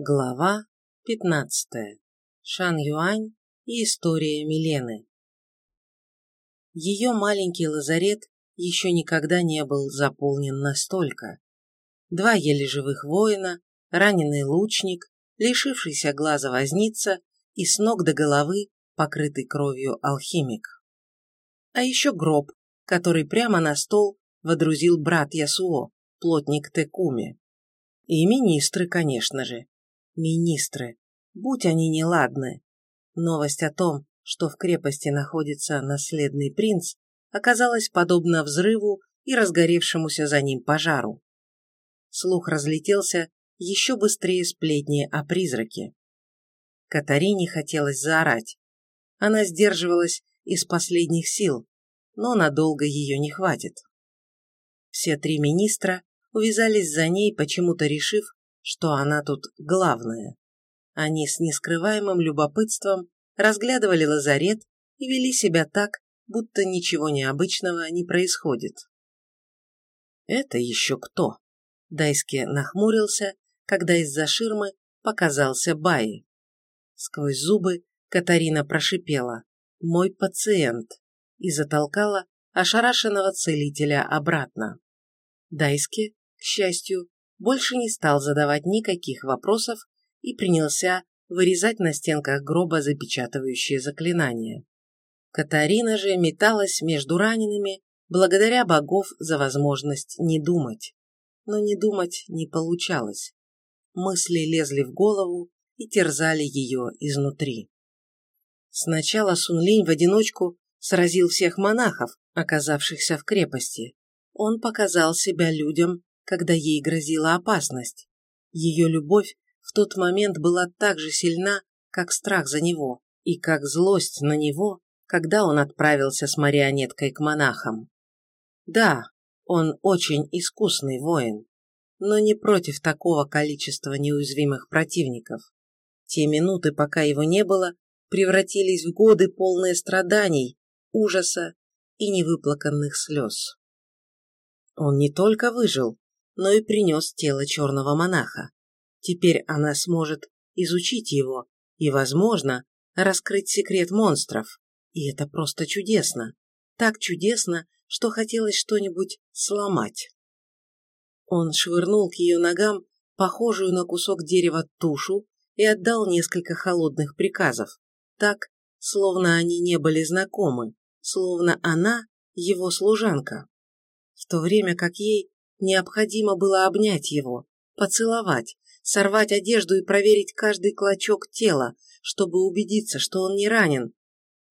Глава 15. Шан Юань и история Милены. Ее маленький лазарет еще никогда не был заполнен настолько. Два еле живых воина, раненый лучник, лишившийся глаза возница и с ног до головы покрытый кровью алхимик. А еще гроб, который прямо на стол водрузил брат Ясуо, плотник Текуми. И министры, конечно же министры, будь они неладны. Новость о том, что в крепости находится наследный принц, оказалась подобна взрыву и разгоревшемуся за ним пожару. Слух разлетелся еще быстрее сплетни о призраке. Катарине хотелось заорать. Она сдерживалась из последних сил, но надолго ее не хватит. Все три министра увязались за ней, почему-то решив, что она тут главная. Они с нескрываемым любопытством разглядывали лазарет и вели себя так, будто ничего необычного не происходит. «Это еще кто?» Дайски нахмурился, когда из-за ширмы показался Баи. Сквозь зубы Катарина прошипела «Мой пациент» и затолкала ошарашенного целителя обратно. Дайски, к счастью, больше не стал задавать никаких вопросов и принялся вырезать на стенках гроба запечатывающие заклинания. Катарина же металась между ранеными, благодаря богов за возможность не думать. Но не думать не получалось. Мысли лезли в голову и терзали ее изнутри. Сначала Сунлинь в одиночку сразил всех монахов, оказавшихся в крепости. Он показал себя людям когда ей грозила опасность. Ее любовь в тот момент была так же сильна, как страх за него, и как злость на него, когда он отправился с марионеткой к монахам. Да, он очень искусный воин, но не против такого количества неуязвимых противников. Те минуты, пока его не было, превратились в годы полные страданий, ужаса и невыплаканных слез. Он не только выжил, но и принес тело черного монаха. Теперь она сможет изучить его и, возможно, раскрыть секрет монстров. И это просто чудесно. Так чудесно, что хотелось что-нибудь сломать. Он швырнул к ее ногам похожую на кусок дерева тушу и отдал несколько холодных приказов, так, словно они не были знакомы, словно она его служанка. В то время как ей Необходимо было обнять его, поцеловать, сорвать одежду и проверить каждый клочок тела, чтобы убедиться, что он не ранен.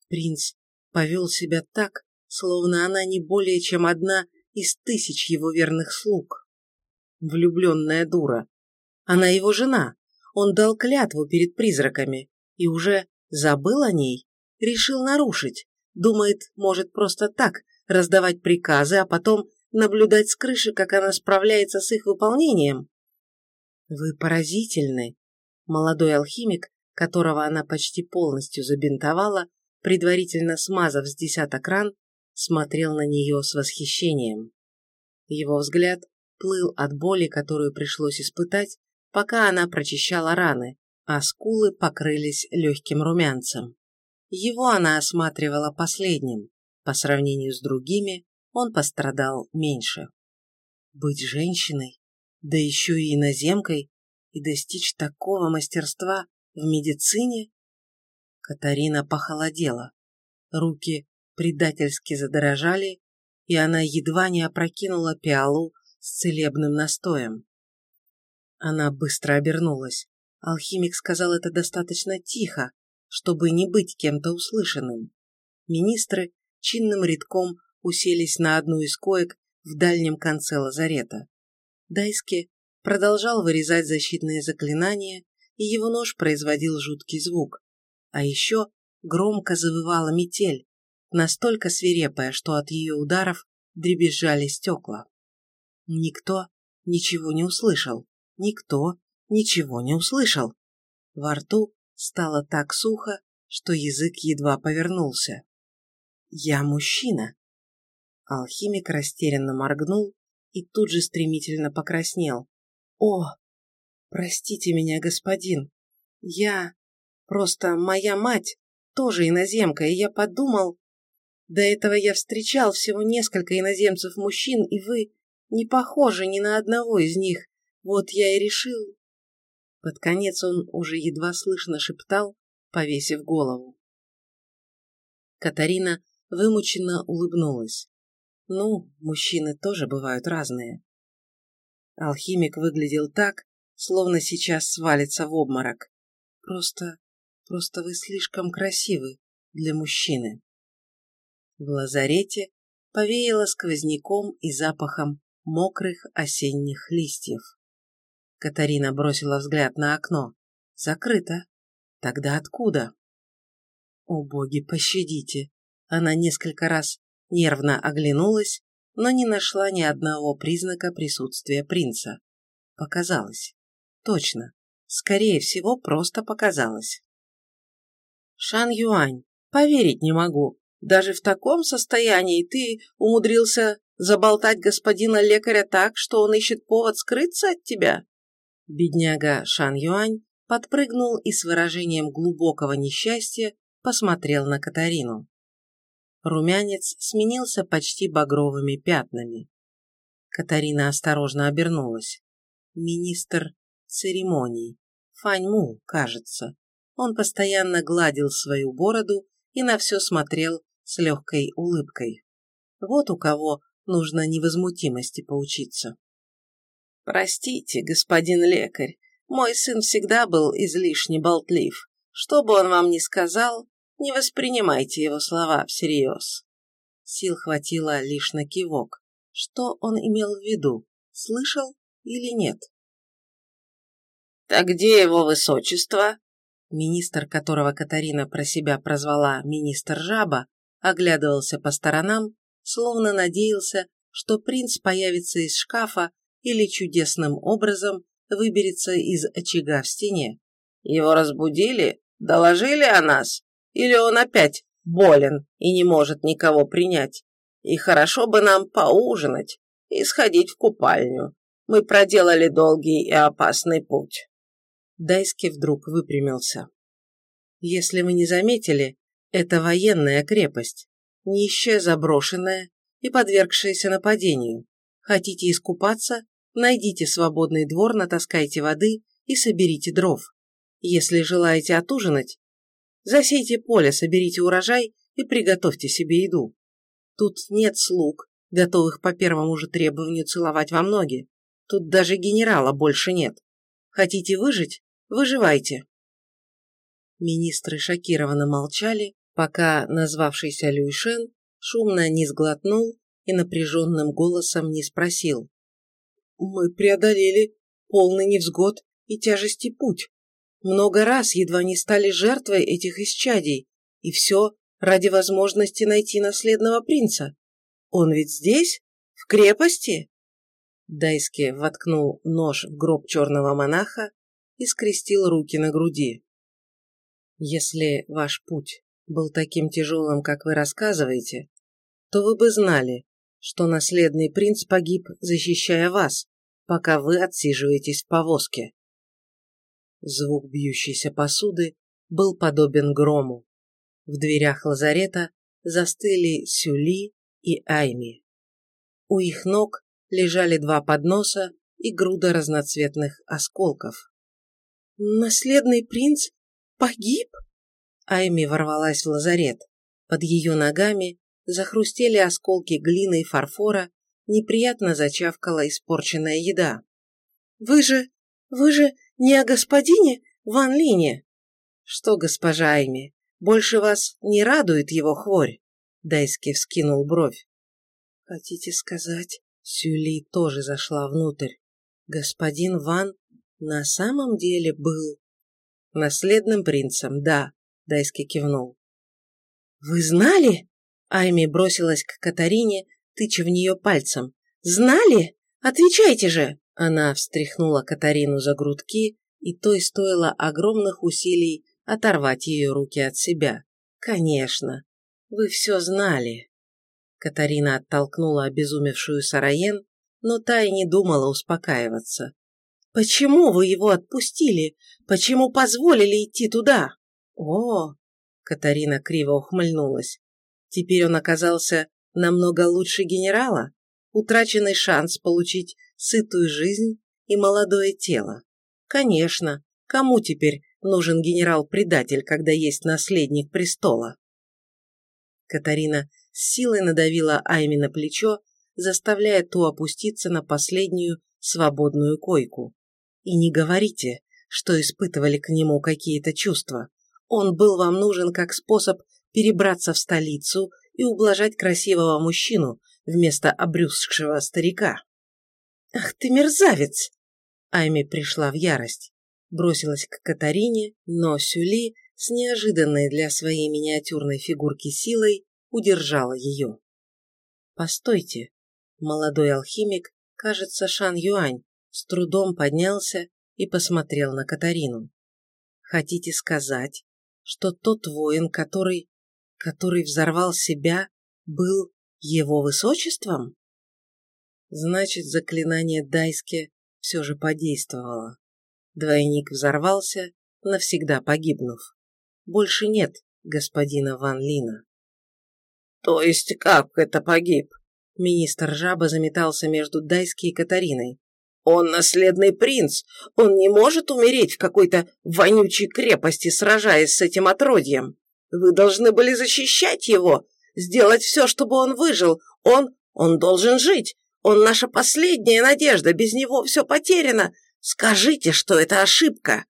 Принц повел себя так, словно она не более чем одна из тысяч его верных слуг. Влюбленная дура. Она его жена. Он дал клятву перед призраками и уже забыл о ней, решил нарушить. Думает, может просто так раздавать приказы, а потом наблюдать с крыши, как она справляется с их выполнением. Вы поразительны. Молодой алхимик, которого она почти полностью забинтовала, предварительно смазав с десяток ран, смотрел на нее с восхищением. Его взгляд плыл от боли, которую пришлось испытать, пока она прочищала раны, а скулы покрылись легким румянцем. Его она осматривала последним. По сравнению с другими, он пострадал меньше. Быть женщиной, да еще и иноземкой, и достичь такого мастерства в медицине? Катарина похолодела. Руки предательски задорожали, и она едва не опрокинула пиалу с целебным настоем. Она быстро обернулась. Алхимик сказал это достаточно тихо, чтобы не быть кем-то услышанным. Министры чинным рядком уселись на одну из коек в дальнем конце лазарета. Дайски продолжал вырезать защитные заклинания, и его нож производил жуткий звук. А еще громко завывала метель, настолько свирепая, что от ее ударов дребезжали стекла. Никто ничего не услышал. Никто ничего не услышал. Во рту стало так сухо, что язык едва повернулся. «Я мужчина», Алхимик растерянно моргнул и тут же стремительно покраснел. «О!» Простите меня, господин. Я... Просто моя мать тоже иноземка, и я подумал... До этого я встречал всего несколько иноземцев-мужчин, и вы не похожи ни на одного из них. Вот я и решил... Под конец он уже едва слышно шептал, повесив голову. Катарина вымученно улыбнулась. Ну, мужчины тоже бывают разные. Алхимик выглядел так, словно сейчас свалится в обморок. Просто, просто вы слишком красивы для мужчины. В лазарете повеяло сквозняком и запахом мокрых осенних листьев. Катарина бросила взгляд на окно. Закрыто. Тогда откуда? О боги, пощадите. Она несколько раз нервно оглянулась, но не нашла ни одного признака присутствия принца. Показалось. Точно. Скорее всего, просто показалось. Шан Юань, поверить не могу. Даже в таком состоянии ты умудрился заболтать господина лекаря так, что он ищет повод скрыться от тебя? Бедняга Шан Юань подпрыгнул и с выражением глубокого несчастья посмотрел на Катарину. Румянец сменился почти багровыми пятнами. Катарина осторожно обернулась. Министр церемоний. Фаньму, кажется. Он постоянно гладил свою бороду и на все смотрел с легкой улыбкой. Вот у кого нужно невозмутимости поучиться. «Простите, господин лекарь, мой сын всегда был излишне болтлив. Что бы он вам ни сказал, не воспринимайте его слова всерьез». Сил хватило лишь на кивок. Что он имел в виду? Слышал или нет? «Так где его высочество?» Министр, которого Катарина про себя прозвала министр жаба, оглядывался по сторонам, словно надеялся, что принц появится из шкафа или чудесным образом выберется из очага в стене. «Его разбудили? Доложили о нас? Или он опять болен и не может никого принять? И хорошо бы нам поужинать и сходить в купальню. Мы проделали долгий и опасный путь». Дайски вдруг выпрямился. «Если вы не заметили, это военная крепость, нищая, заброшенная и подвергшаяся нападению. Хотите искупаться? Найдите свободный двор, натаскайте воды и соберите дров. Если желаете отужинать, засейте поле, соберите урожай и приготовьте себе еду. Тут нет слуг, готовых по первому же требованию целовать вам ноги. Тут даже генерала больше нет. Хотите выжить? Выживайте. Министры шокированно молчали, пока назвавшийся Люйшен шумно не сглотнул и напряженным голосом не спросил. «Мы преодолели полный невзгод и тяжести путь. Много раз едва не стали жертвой этих исчадий, и все ради возможности найти наследного принца. Он ведь здесь? В крепости?» Дайски воткнул нож в гроб черного монаха и скрестил руки на груди. «Если ваш путь был таким тяжелым, как вы рассказываете, то вы бы знали, что наследный принц погиб, защищая вас, пока вы отсиживаетесь в повозке». Звук бьющейся посуды был подобен грому. В дверях лазарета застыли Сюли и Айми. У их ног лежали два подноса и груда разноцветных осколков. «Наследный принц погиб?» Айми ворвалась в лазарет. Под ее ногами захрустели осколки глины и фарфора, неприятно зачавкала испорченная еда. «Вы же... вы же не о господине Ван Лине?» «Что, госпожа Айми, больше вас не радует его хворь?» Дайски вскинул бровь. «Хотите сказать?» Сюли тоже зашла внутрь. «Господин Ван на самом деле был наследным принцем, да, Дайски кивнул. Вы знали? Айми бросилась к Катарине, тыча в нее пальцем. Знали? Отвечайте же! Она встряхнула Катарину за грудки, и той стоило огромных усилий оторвать ее руки от себя. Конечно, вы все знали. Катарина оттолкнула обезумевшую Сараен, но та и не думала успокаиваться. Почему вы его отпустили? Почему позволили идти туда? О, Катарина криво ухмыльнулась. Теперь он оказался намного лучше генерала. Утраченный шанс получить сытую жизнь и молодое тело. Конечно, кому теперь нужен генерал-предатель, когда есть наследник престола? Катарина с силой надавила Айми на плечо, заставляя ту опуститься на последнюю свободную койку. И не говорите, что испытывали к нему какие-то чувства. Он был вам нужен как способ перебраться в столицу и ублажать красивого мужчину вместо обрюзгшего старика. «Ах ты мерзавец!» Айми пришла в ярость, бросилась к Катарине, но Сюли с неожиданной для своей миниатюрной фигурки силой удержала ее. «Постойте!» Молодой алхимик, кажется, Шан Юань, с трудом поднялся и посмотрел на Катарину. «Хотите сказать, что тот воин, который... который взорвал себя, был его высочеством? Значит, заклинание Дайске все же подействовало. Двойник взорвался, навсегда погибнув. Больше нет господина Ван Лина. То есть как это погиб? Министр жаба заметался между Дайски и Катариной. Он наследный принц. Он не может умереть в какой-то вонючей крепости, сражаясь с этим отродьем. Вы должны были защищать его, сделать все, чтобы он выжил. Он... он должен жить. Он наша последняя надежда. Без него все потеряно. Скажите, что это ошибка.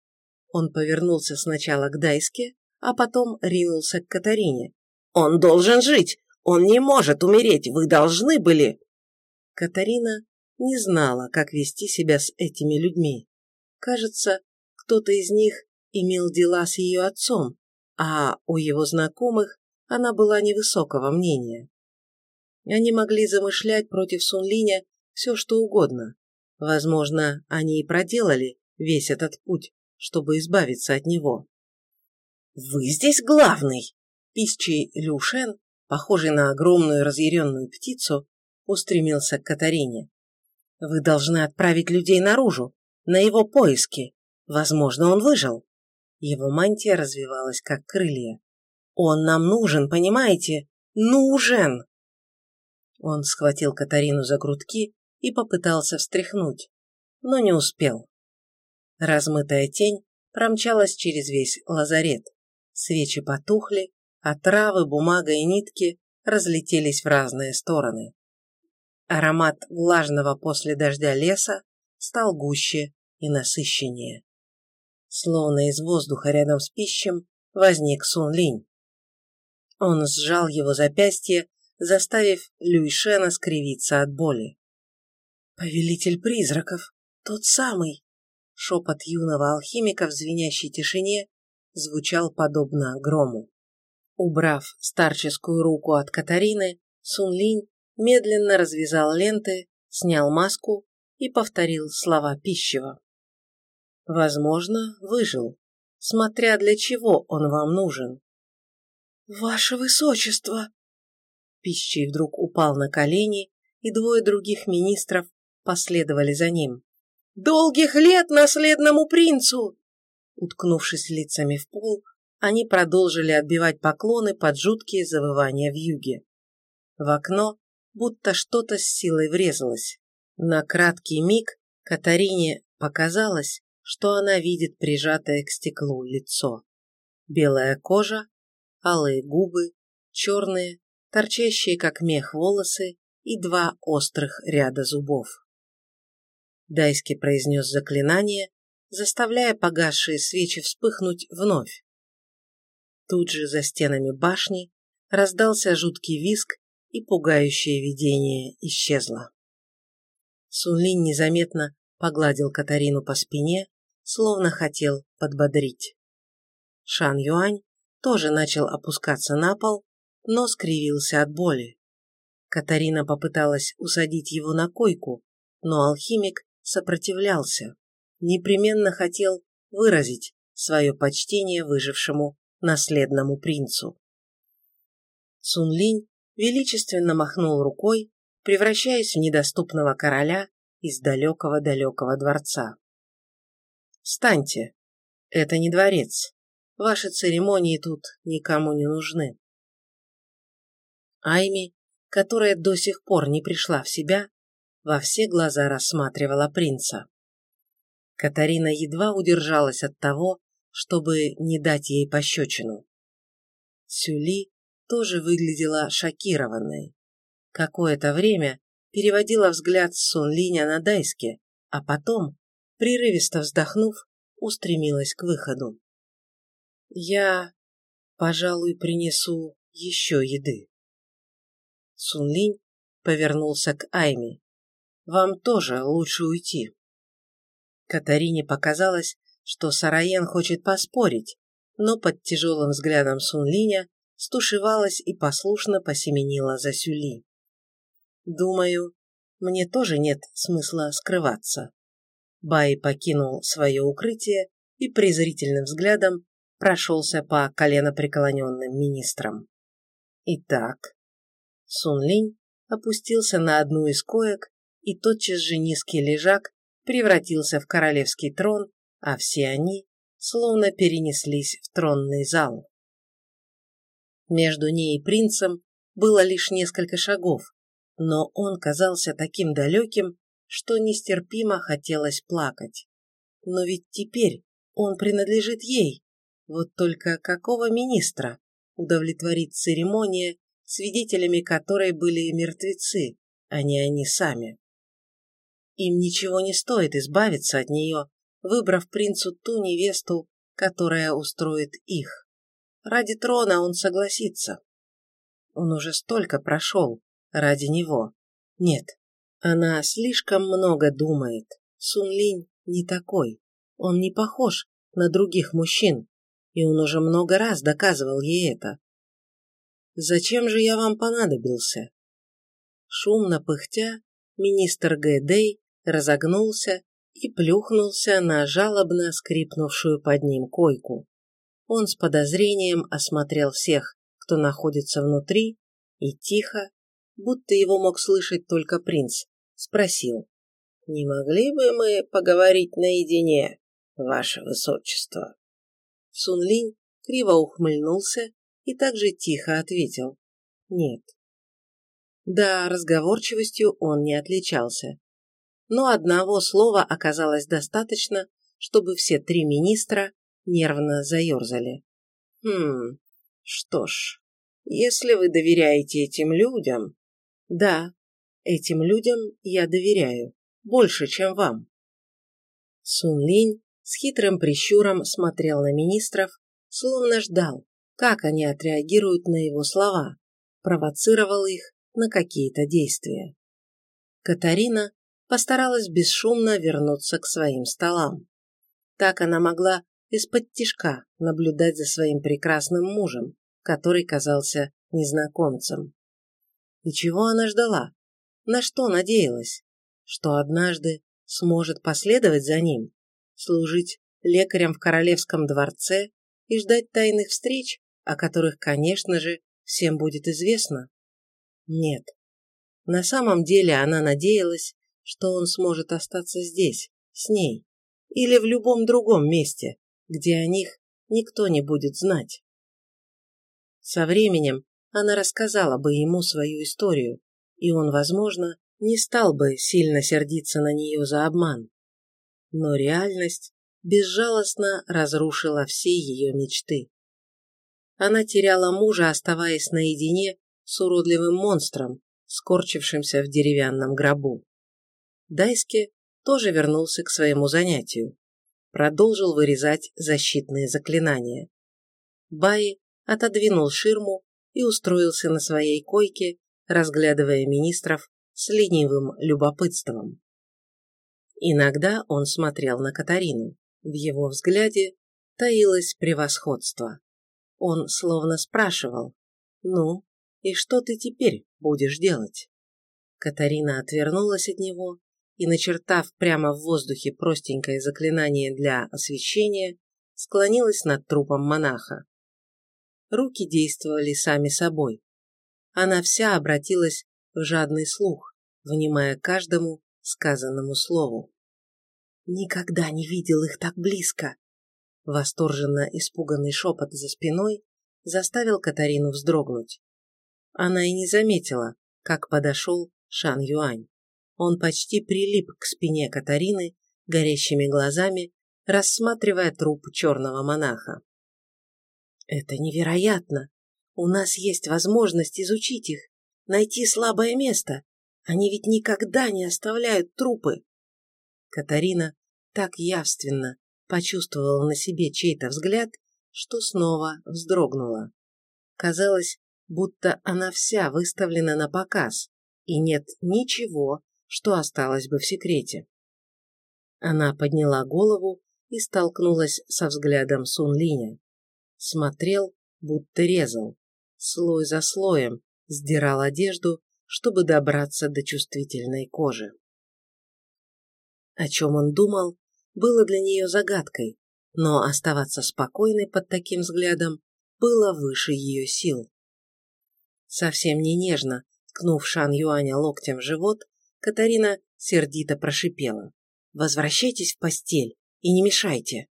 Он повернулся сначала к Дайске, а потом ринулся к Катарине. Он должен жить. Он не может умереть. Вы должны были. Катарина не знала, как вести себя с этими людьми. Кажется, кто-то из них имел дела с ее отцом, а у его знакомых она была невысокого мнения. Они могли замышлять против Сунлиня все, что угодно. Возможно, они и проделали весь этот путь, чтобы избавиться от него. «Вы здесь главный!» Писчий Люшен, похожий на огромную разъяренную птицу, устремился к Катарине. Вы должны отправить людей наружу, на его поиски. Возможно, он выжил. Его мантия развивалась, как крылья. Он нам нужен, понимаете? Нужен! Он схватил Катарину за грудки и попытался встряхнуть, но не успел. Размытая тень промчалась через весь лазарет. Свечи потухли, а травы, бумага и нитки разлетелись в разные стороны. Аромат влажного после дождя леса стал гуще и насыщеннее. Словно из воздуха рядом с пищем возник Сун Линь. Он сжал его запястье, заставив Люишена скривиться от боли. «Повелитель призраков, тот самый!» Шепот юного алхимика в звенящей тишине звучал подобно грому. Убрав старческую руку от Катарины, Сун Линь медленно развязал ленты, снял маску и повторил слова пищева. Возможно, выжил, смотря для чего он вам нужен. «Ваше Высочество!» Пищий вдруг упал на колени, и двое других министров последовали за ним. «Долгих лет наследному принцу!» Уткнувшись лицами в пол, они продолжили отбивать поклоны под жуткие завывания в юге. В окно будто что-то с силой врезалось. На краткий миг Катарине показалось, что она видит прижатое к стеклу лицо. Белая кожа, алые губы, черные, торчащие как мех волосы и два острых ряда зубов. Дайски произнес заклинание, заставляя погасшие свечи вспыхнуть вновь. Тут же за стенами башни раздался жуткий визг и пугающее видение исчезло. Сунлин незаметно погладил Катарину по спине, словно хотел подбодрить. Шан Юань тоже начал опускаться на пол, но скривился от боли. Катарина попыталась усадить его на койку, но алхимик сопротивлялся, непременно хотел выразить свое почтение выжившему наследному принцу. Сунлинь величественно махнул рукой, превращаясь в недоступного короля из далекого-далекого дворца. Встаньте. Это не дворец. Ваши церемонии тут никому не нужны. Айми, которая до сих пор не пришла в себя, во все глаза рассматривала принца. Катарина едва удержалась от того, чтобы не дать ей пощечину. Сюли тоже выглядела шокированной. Какое-то время переводила взгляд с Сунлиня на Дайске, а потом, прерывисто вздохнув, устремилась к выходу. «Я, пожалуй, принесу еще еды». Сунлинь повернулся к Айми. «Вам тоже лучше уйти». Катарине показалось, что Сараен хочет поспорить, но под тяжелым взглядом Сунлиня стушевалась и послушно посеменила за Сюли. «Думаю, мне тоже нет смысла скрываться». Бай покинул свое укрытие и презрительным взглядом прошелся по коленопреклоненным министрам. Итак, Сун Линь опустился на одну из коек, и тотчас же низкий лежак превратился в королевский трон, а все они словно перенеслись в тронный зал. Между ней и принцем было лишь несколько шагов, но он казался таким далеким, что нестерпимо хотелось плакать. Но ведь теперь он принадлежит ей. Вот только какого министра удовлетворит церемония, свидетелями которой были мертвецы, а не они сами? Им ничего не стоит избавиться от нее, выбрав принцу ту невесту, которая устроит их. Ради трона он согласится. Он уже столько прошел ради него. Нет, она слишком много думает. Сун Линь не такой. Он не похож на других мужчин, и он уже много раз доказывал ей это. «Зачем же я вам понадобился?» Шумно пыхтя, министр Гэдей разогнулся и плюхнулся на жалобно скрипнувшую под ним койку. Он с подозрением осмотрел всех, кто находится внутри, и тихо, будто его мог слышать только принц, спросил. «Не могли бы мы поговорить наедине, ваше высочество?» Сунлинь криво ухмыльнулся и также тихо ответил. «Нет». Да, разговорчивостью он не отличался но одного слова оказалось достаточно, чтобы все три министра нервно заерзали. «Хм, что ж, если вы доверяете этим людям...» «Да, этим людям я доверяю, больше, чем вам». Сун Линь с хитрым прищуром смотрел на министров, словно ждал, как они отреагируют на его слова, провоцировал их на какие-то действия. Катарина постаралась бесшумно вернуться к своим столам. Так она могла из-под тишка наблюдать за своим прекрасным мужем, который казался незнакомцем. И чего она ждала? На что надеялась? Что однажды сможет последовать за ним, служить лекарем в королевском дворце и ждать тайных встреч, о которых, конечно же, всем будет известно? Нет. На самом деле она надеялась, что он сможет остаться здесь, с ней, или в любом другом месте, где о них никто не будет знать. Со временем она рассказала бы ему свою историю, и он, возможно, не стал бы сильно сердиться на нее за обман. Но реальность безжалостно разрушила все ее мечты. Она теряла мужа, оставаясь наедине с уродливым монстром, скорчившимся в деревянном гробу. Дайски тоже вернулся к своему занятию. Продолжил вырезать защитные заклинания. Баи отодвинул ширму и устроился на своей койке, разглядывая министров с ленивым любопытством. Иногда он смотрел на Катарину. В его взгляде таилось превосходство. Он словно спрашивал, «Ну, и что ты теперь будешь делать?» Катарина отвернулась от него и, начертав прямо в воздухе простенькое заклинание для освещения, склонилась над трупом монаха. Руки действовали сами собой. Она вся обратилась в жадный слух, внимая каждому сказанному слову. никогда не видел их так близко. Восторженно испуганный шепот за спиной заставил Катарину вздрогнуть. Она и не заметила, как подошел Шан Юань. Он почти прилип к спине Катарины, горящими глазами, рассматривая труп черного монаха. «Это невероятно! У нас есть возможность изучить их, найти слабое место. Они ведь никогда не оставляют трупы!» Катарина так явственно почувствовала на себе чей-то взгляд, что снова вздрогнула. Казалось, будто она вся выставлена на показ, и нет ничего, что осталось бы в секрете. Она подняла голову и столкнулась со взглядом Сун Линя. Смотрел, будто резал, слой за слоем сдирал одежду, чтобы добраться до чувствительной кожи. О чем он думал, было для нее загадкой, но оставаться спокойной под таким взглядом было выше ее сил. Совсем не нежно, ткнув Шан Юаня локтем в живот, Катарина сердито прошипела. «Возвращайтесь в постель и не мешайте».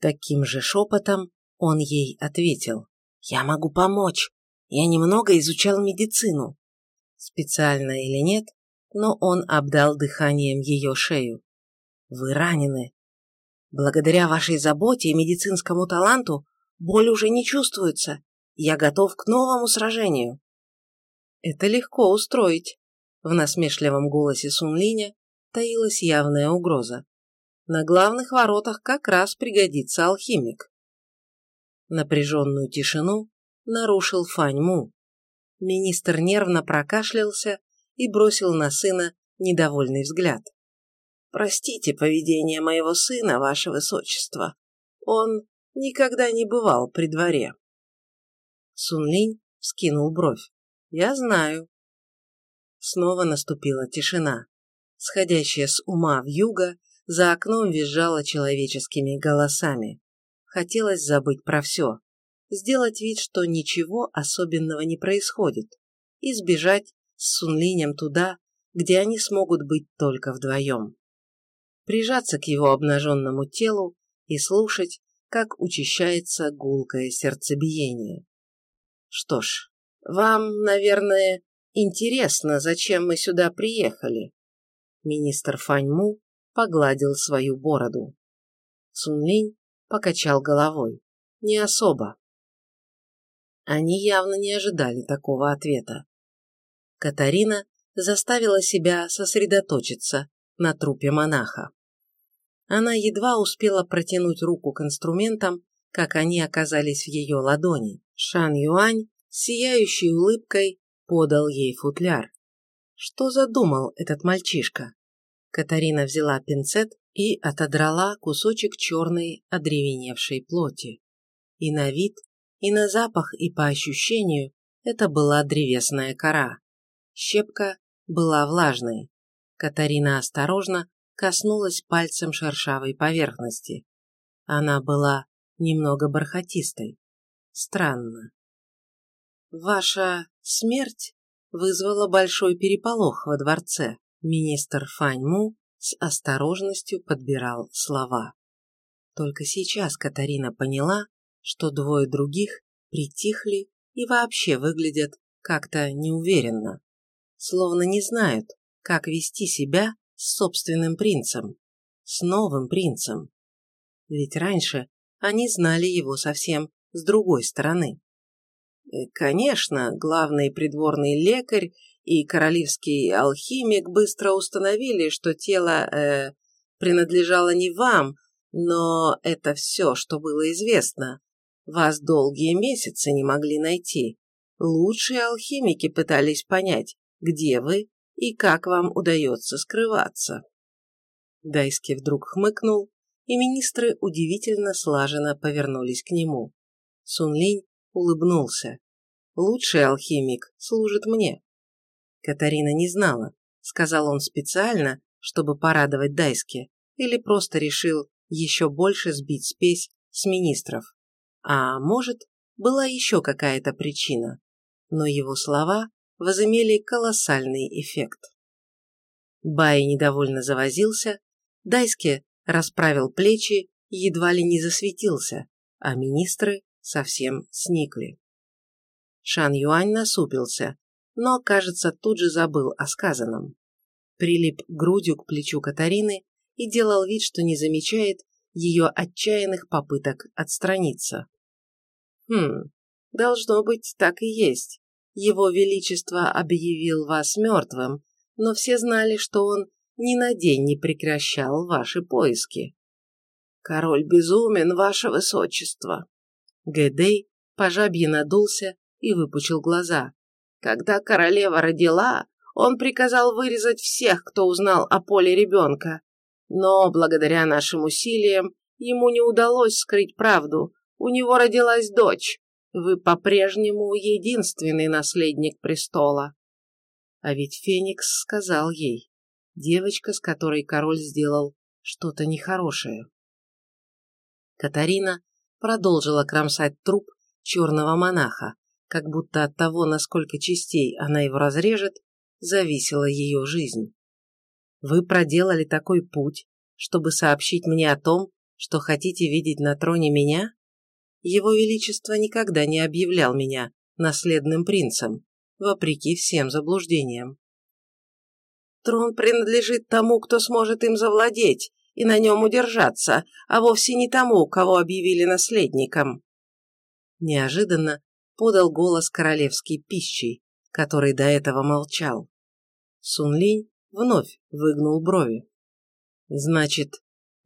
Таким же шепотом он ей ответил. «Я могу помочь. Я немного изучал медицину». Специально или нет, но он обдал дыханием ее шею. «Вы ранены. Благодаря вашей заботе и медицинскому таланту боль уже не чувствуется. Я готов к новому сражению». «Это легко устроить», — в насмешливом голосе Сунлиня таилась явная угроза. «На главных воротах как раз пригодится алхимик». Напряженную тишину нарушил Фань Му. Министр нервно прокашлялся и бросил на сына недовольный взгляд. «Простите поведение моего сына, ваше высочество. Он никогда не бывал при дворе». Сунлинь скинул бровь. Я знаю. Снова наступила тишина. Сходящая с ума в юго, за окном визжала человеческими голосами. Хотелось забыть про все. Сделать вид, что ничего особенного не происходит. И сбежать с Сунлинем туда, где они смогут быть только вдвоем. Прижаться к его обнаженному телу и слушать, как учащается гулкое сердцебиение. Что ж, вам, наверное, интересно, зачем мы сюда приехали. Министр Фаньму погладил свою бороду. Цунлинь покачал головой. Не особо. Они явно не ожидали такого ответа. Катарина заставила себя сосредоточиться на трупе монаха. Она едва успела протянуть руку к инструментам, как они оказались в ее ладони. Шан Юань сияющей улыбкой подал ей футляр. Что задумал этот мальчишка? Катарина взяла пинцет и отодрала кусочек черной одревеневшей плоти. И на вид, и на запах, и по ощущению это была древесная кора. Щепка была влажной. Катарина осторожно коснулась пальцем шершавой поверхности. Она была немного бархатистой. Странно. Ваша смерть вызвала большой переполох во дворце. Министр Фаньму с осторожностью подбирал слова. Только сейчас Катарина поняла, что двое других притихли и вообще выглядят как-то неуверенно, словно не знают, как вести себя с собственным принцем, с новым принцем. Ведь раньше они знали его совсем с другой стороны. Э, конечно, главный придворный лекарь и королевский алхимик быстро установили, что тело э, принадлежало не вам, но это все, что было известно. Вас долгие месяцы не могли найти. Лучшие алхимики пытались понять, где вы и как вам удается скрываться. Дайский вдруг хмыкнул, и министры удивительно слаженно повернулись к нему. Сунлинь улыбнулся. «Лучший алхимик служит мне». Катарина не знала, сказал он специально, чтобы порадовать Дайске, или просто решил еще больше сбить спесь с министров. А может, была еще какая-то причина. Но его слова возымели колоссальный эффект. Бай недовольно завозился, Дайске расправил плечи и едва ли не засветился, а министры совсем сникли. Шан Юань насупился, но, кажется, тут же забыл о сказанном. Прилип грудью к плечу Катарины и делал вид, что не замечает ее отчаянных попыток отстраниться. «Хм, должно быть, так и есть. Его Величество объявил вас мертвым, но все знали, что он ни на день не прекращал ваши поиски». «Король безумен, ваше высочество!» Гэдей пожабье надулся и выпучил глаза. «Когда королева родила, он приказал вырезать всех, кто узнал о поле ребенка. Но, благодаря нашим усилиям, ему не удалось скрыть правду. У него родилась дочь. Вы по-прежнему единственный наследник престола. А ведь Феникс сказал ей, девочка, с которой король сделал что-то нехорошее. Катарина продолжила кромсать труп черного монаха, как будто от того, насколько частей она его разрежет, зависела ее жизнь. Вы проделали такой путь, чтобы сообщить мне о том, что хотите видеть на троне меня? Его Величество никогда не объявлял меня наследным принцем, вопреки всем заблуждениям. Трон принадлежит тому, кто сможет им завладеть и на нем удержаться, а вовсе не тому, кого объявили наследником. Неожиданно подал голос королевский пищей, который до этого молчал. Сунлинь вновь выгнул брови. «Значит,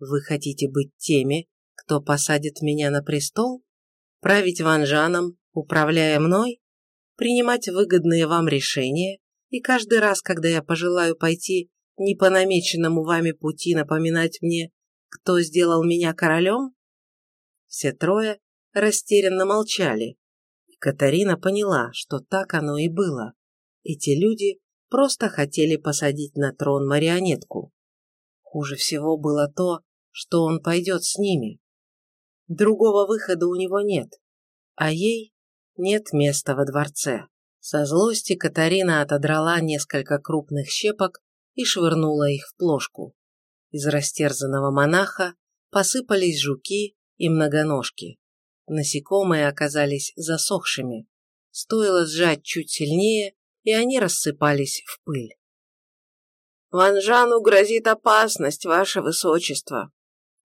вы хотите быть теми, кто посадит меня на престол? Править Ванжаном, управляя мной? Принимать выгодные вам решения и каждый раз, когда я пожелаю пойти не по намеченному вами пути, напоминать мне, кто сделал меня королем?» Все трое растерянно молчали, и Катарина поняла, что так оно и было. Эти люди просто хотели посадить на трон марионетку. Хуже всего было то, что он пойдет с ними. Другого выхода у него нет, а ей нет места во дворце. Со злости Катарина отодрала несколько крупных щепок и швырнула их в плошку. Из растерзанного монаха посыпались жуки и многоножки. Насекомые оказались засохшими. Стоило сжать чуть сильнее, и они рассыпались в пыль. «Ванжану грозит опасность, ваше высочество!»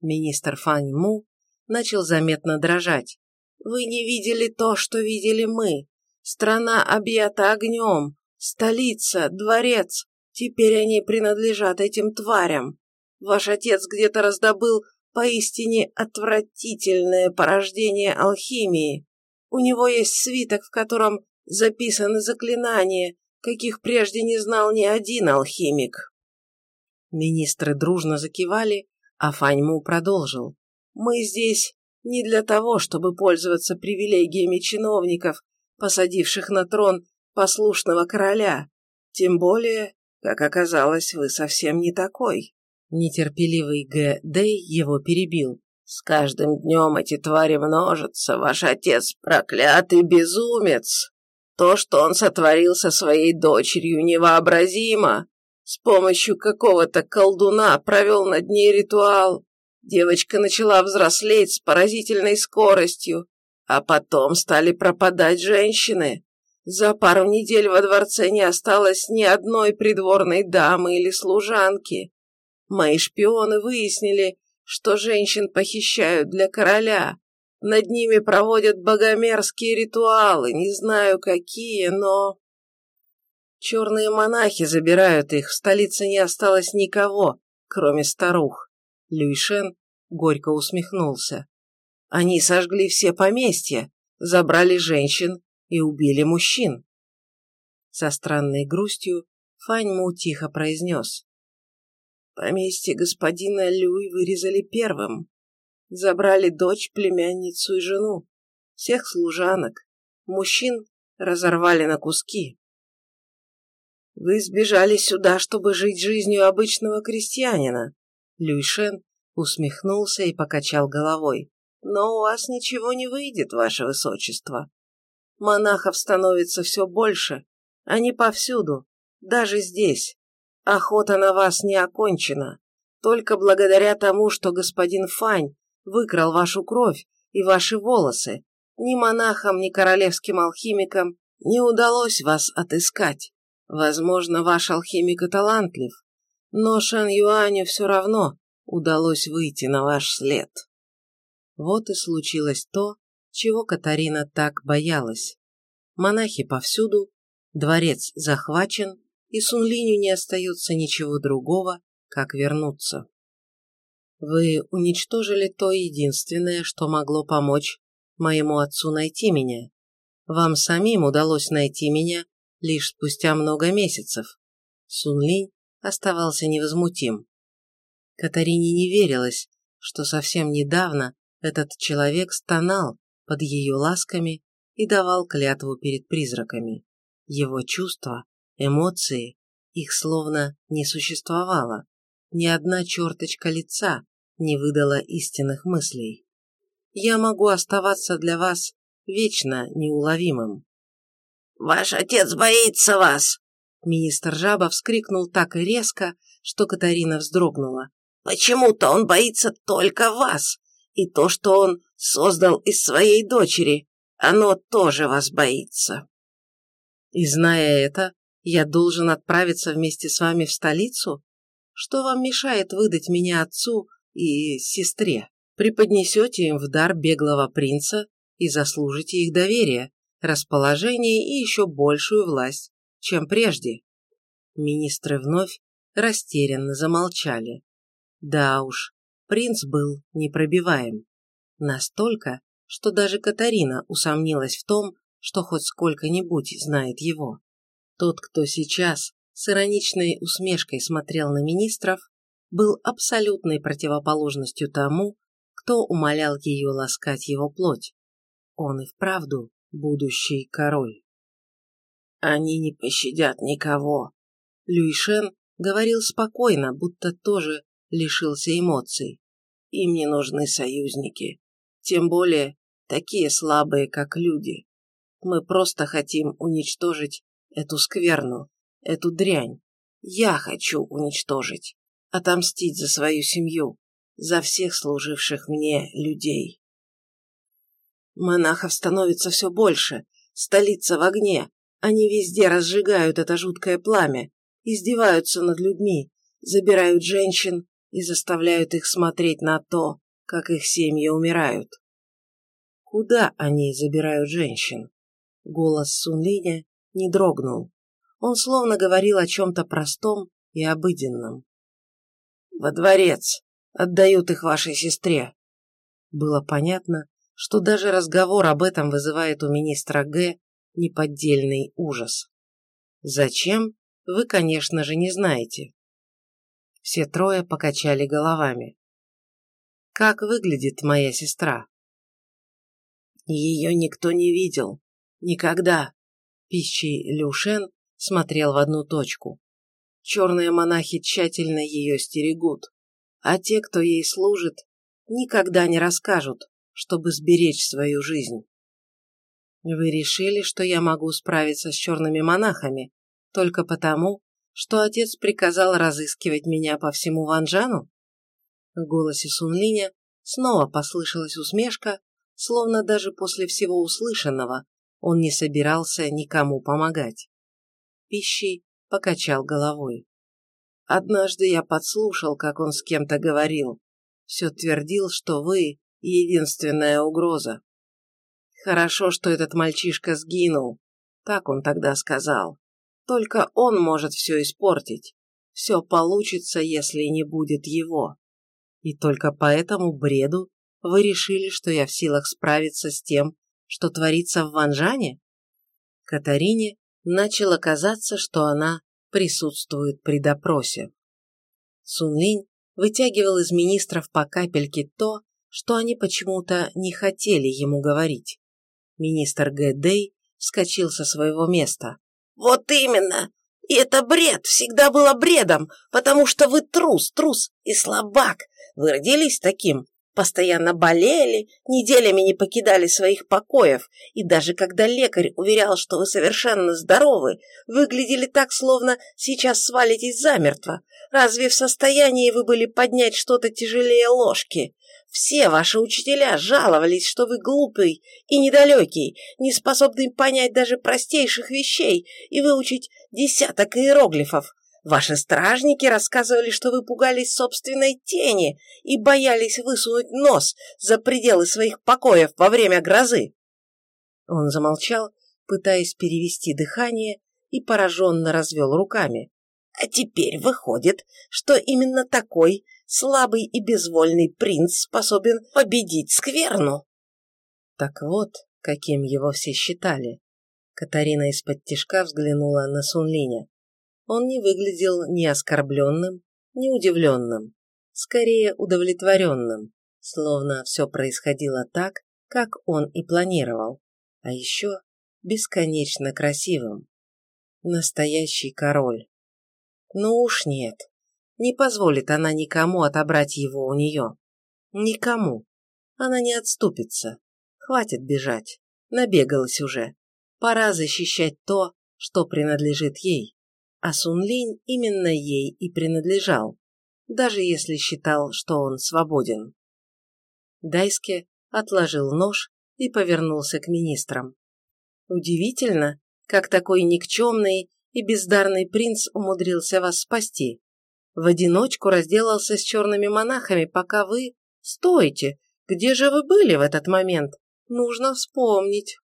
Министр Фань Му начал заметно дрожать. «Вы не видели то, что видели мы. Страна объята огнем, столица, дворец. Теперь они принадлежат этим тварям. Ваш отец где-то раздобыл поистине отвратительное порождение алхимии. У него есть свиток, в котором записаны заклинания, каких прежде не знал ни один алхимик. Министры дружно закивали, а Фаньму продолжил. «Мы здесь не для того, чтобы пользоваться привилегиями чиновников, посадивших на трон послушного короля. Тем более, как оказалось, вы совсем не такой». Нетерпеливый Г. Дэй его перебил. «С каждым днем эти твари множатся. Ваш отец проклятый безумец!» То, что он сотворил со своей дочерью, невообразимо. С помощью какого-то колдуна провел над ней ритуал. Девочка начала взрослеть с поразительной скоростью, а потом стали пропадать женщины. За пару недель во дворце не осталось ни одной придворной дамы или служанки. Мои шпионы выяснили, что женщин похищают для короля, над ними проводят богомерзкие ритуалы, не знаю какие, но... Черные монахи забирают их, в столице не осталось никого, кроме старух. Люишен горько усмехнулся. Они сожгли все поместья, забрали женщин и убили мужчин. Со странной грустью Фаньму тихо произнес. Поместье господина Люй вырезали первым. Забрали дочь, племянницу и жену, всех служанок, мужчин разорвали на куски. Вы сбежали сюда, чтобы жить жизнью обычного крестьянина. Люйшен усмехнулся и покачал головой. Но у вас ничего не выйдет, ваше высочество. Монахов становится все больше, они повсюду, даже здесь. Охота на вас не окончена. Только благодаря тому, что господин Фань выкрал вашу кровь и ваши волосы, ни монахам, ни королевским алхимикам не удалось вас отыскать. Возможно, ваш алхимик и талантлив, но Шан Юаню все равно удалось выйти на ваш след. Вот и случилось то, чего Катарина так боялась. Монахи повсюду, дворец захвачен, и Сунлиню не остается ничего другого, как вернуться. Вы уничтожили то единственное, что могло помочь моему отцу найти меня. Вам самим удалось найти меня лишь спустя много месяцев. Сунлинь оставался невозмутим. Катарине не верилось, что совсем недавно этот человек стонал под ее ласками и давал клятву перед призраками. Его чувства, эмоции, их словно не существовало. Ни одна черточка лица не выдала истинных мыслей. Я могу оставаться для вас вечно неуловимым. «Ваш отец боится вас!» Министр жаба вскрикнул так резко, что Катарина вздрогнула. «Почему-то он боится только вас, и то, что он создал из своей дочери, оно тоже вас боится». «И зная это, я должен отправиться вместе с вами в столицу? Что вам мешает выдать меня отцу и сестре? Преподнесете им в дар беглого принца и заслужите их доверие, расположение и еще большую власть, чем прежде. Министры вновь растерянно замолчали. Да уж, принц был непробиваем. Настолько, что даже Катарина усомнилась в том, что хоть сколько-нибудь знает его. Тот, кто сейчас с ироничной усмешкой смотрел на министров, был абсолютной противоположностью тому, кто умолял ее ласкать его плоть. Он и вправду будущий король. Они не пощадят никого. Люишен говорил спокойно, будто тоже лишился эмоций. Им не нужны союзники. Тем более такие слабые, как люди. Мы просто хотим уничтожить эту скверну, эту дрянь. Я хочу уничтожить, отомстить за свою семью, за всех служивших мне людей. Монахов становится все больше, столица в огне, они везде разжигают это жуткое пламя, издеваются над людьми, забирают женщин и заставляют их смотреть на то, как их семьи умирают. Куда они забирают женщин? Голос Сунлиня не дрогнул. Он словно говорил о чем-то простом и обыденном. «Во дворец! Отдают их вашей сестре!» Было понятно, что даже разговор об этом вызывает у министра Г неподдельный ужас. Зачем, вы, конечно же, не знаете. Все трое покачали головами. Как выглядит моя сестра? Ее никто не видел. Никогда. Пищий Люшен смотрел в одну точку. Черные монахи тщательно ее стерегут, а те, кто ей служит, никогда не расскажут, чтобы сберечь свою жизнь. Вы решили, что я могу справиться с черными монахами только потому, что отец приказал разыскивать меня по всему Ванжану? В голосе Сунлиня снова послышалась усмешка, словно даже после всего услышанного он не собирался никому помогать. Пищей покачал головой. Однажды я подслушал, как он с кем-то говорил. Все твердил, что вы — единственная угроза. Хорошо, что этот мальчишка сгинул. Так он тогда сказал. Только он может все испортить. Все получится, если не будет его. И только по этому бреду вы решили, что я в силах справиться с тем, что творится в Ванжане? Катарине начало казаться, что она присутствует при допросе. Сунлинь вытягивал из министров по капельке то, что они почему-то не хотели ему говорить. Министр Гэдей вскочил со своего места. «Вот именно! И это бред, всегда было бредом, потому что вы трус, трус и слабак. Вы родились таким, постоянно болели, неделями не покидали своих покоев, и даже когда лекарь уверял, что вы совершенно здоровы, выглядели так, словно сейчас свалитесь замертво. Разве в состоянии вы были поднять что-то тяжелее ложки? Все ваши учителя жаловались, что вы глупый и недалекий, не способный понять даже простейших вещей и выучить десяток иероглифов. Ваши стражники рассказывали, что вы пугались собственной тени и боялись высунуть нос за пределы своих покоев во время грозы. Он замолчал, пытаясь перевести дыхание, и пораженно развел руками. А теперь выходит, что именно такой слабый и безвольный принц способен победить скверну. Так вот, каким его все считали. Катарина из-под тишка взглянула на Сунлиня. Он не выглядел ни оскорбленным, ни удивленным, скорее удовлетворенным, словно все происходило так, как он и планировал, а еще бесконечно красивым. Настоящий король. Ну уж нет, не позволит она никому отобрать его у нее. Никому. Она не отступится. Хватит бежать. Набегалась уже. Пора защищать то, что принадлежит ей а Сунлинь именно ей и принадлежал, даже если считал, что он свободен. Дайске отложил нож и повернулся к министрам. Удивительно, как такой никчемный и бездарный принц умудрился вас спасти. В одиночку разделался с черными монахами, пока вы... Стойте! Где же вы были в этот момент? Нужно вспомнить.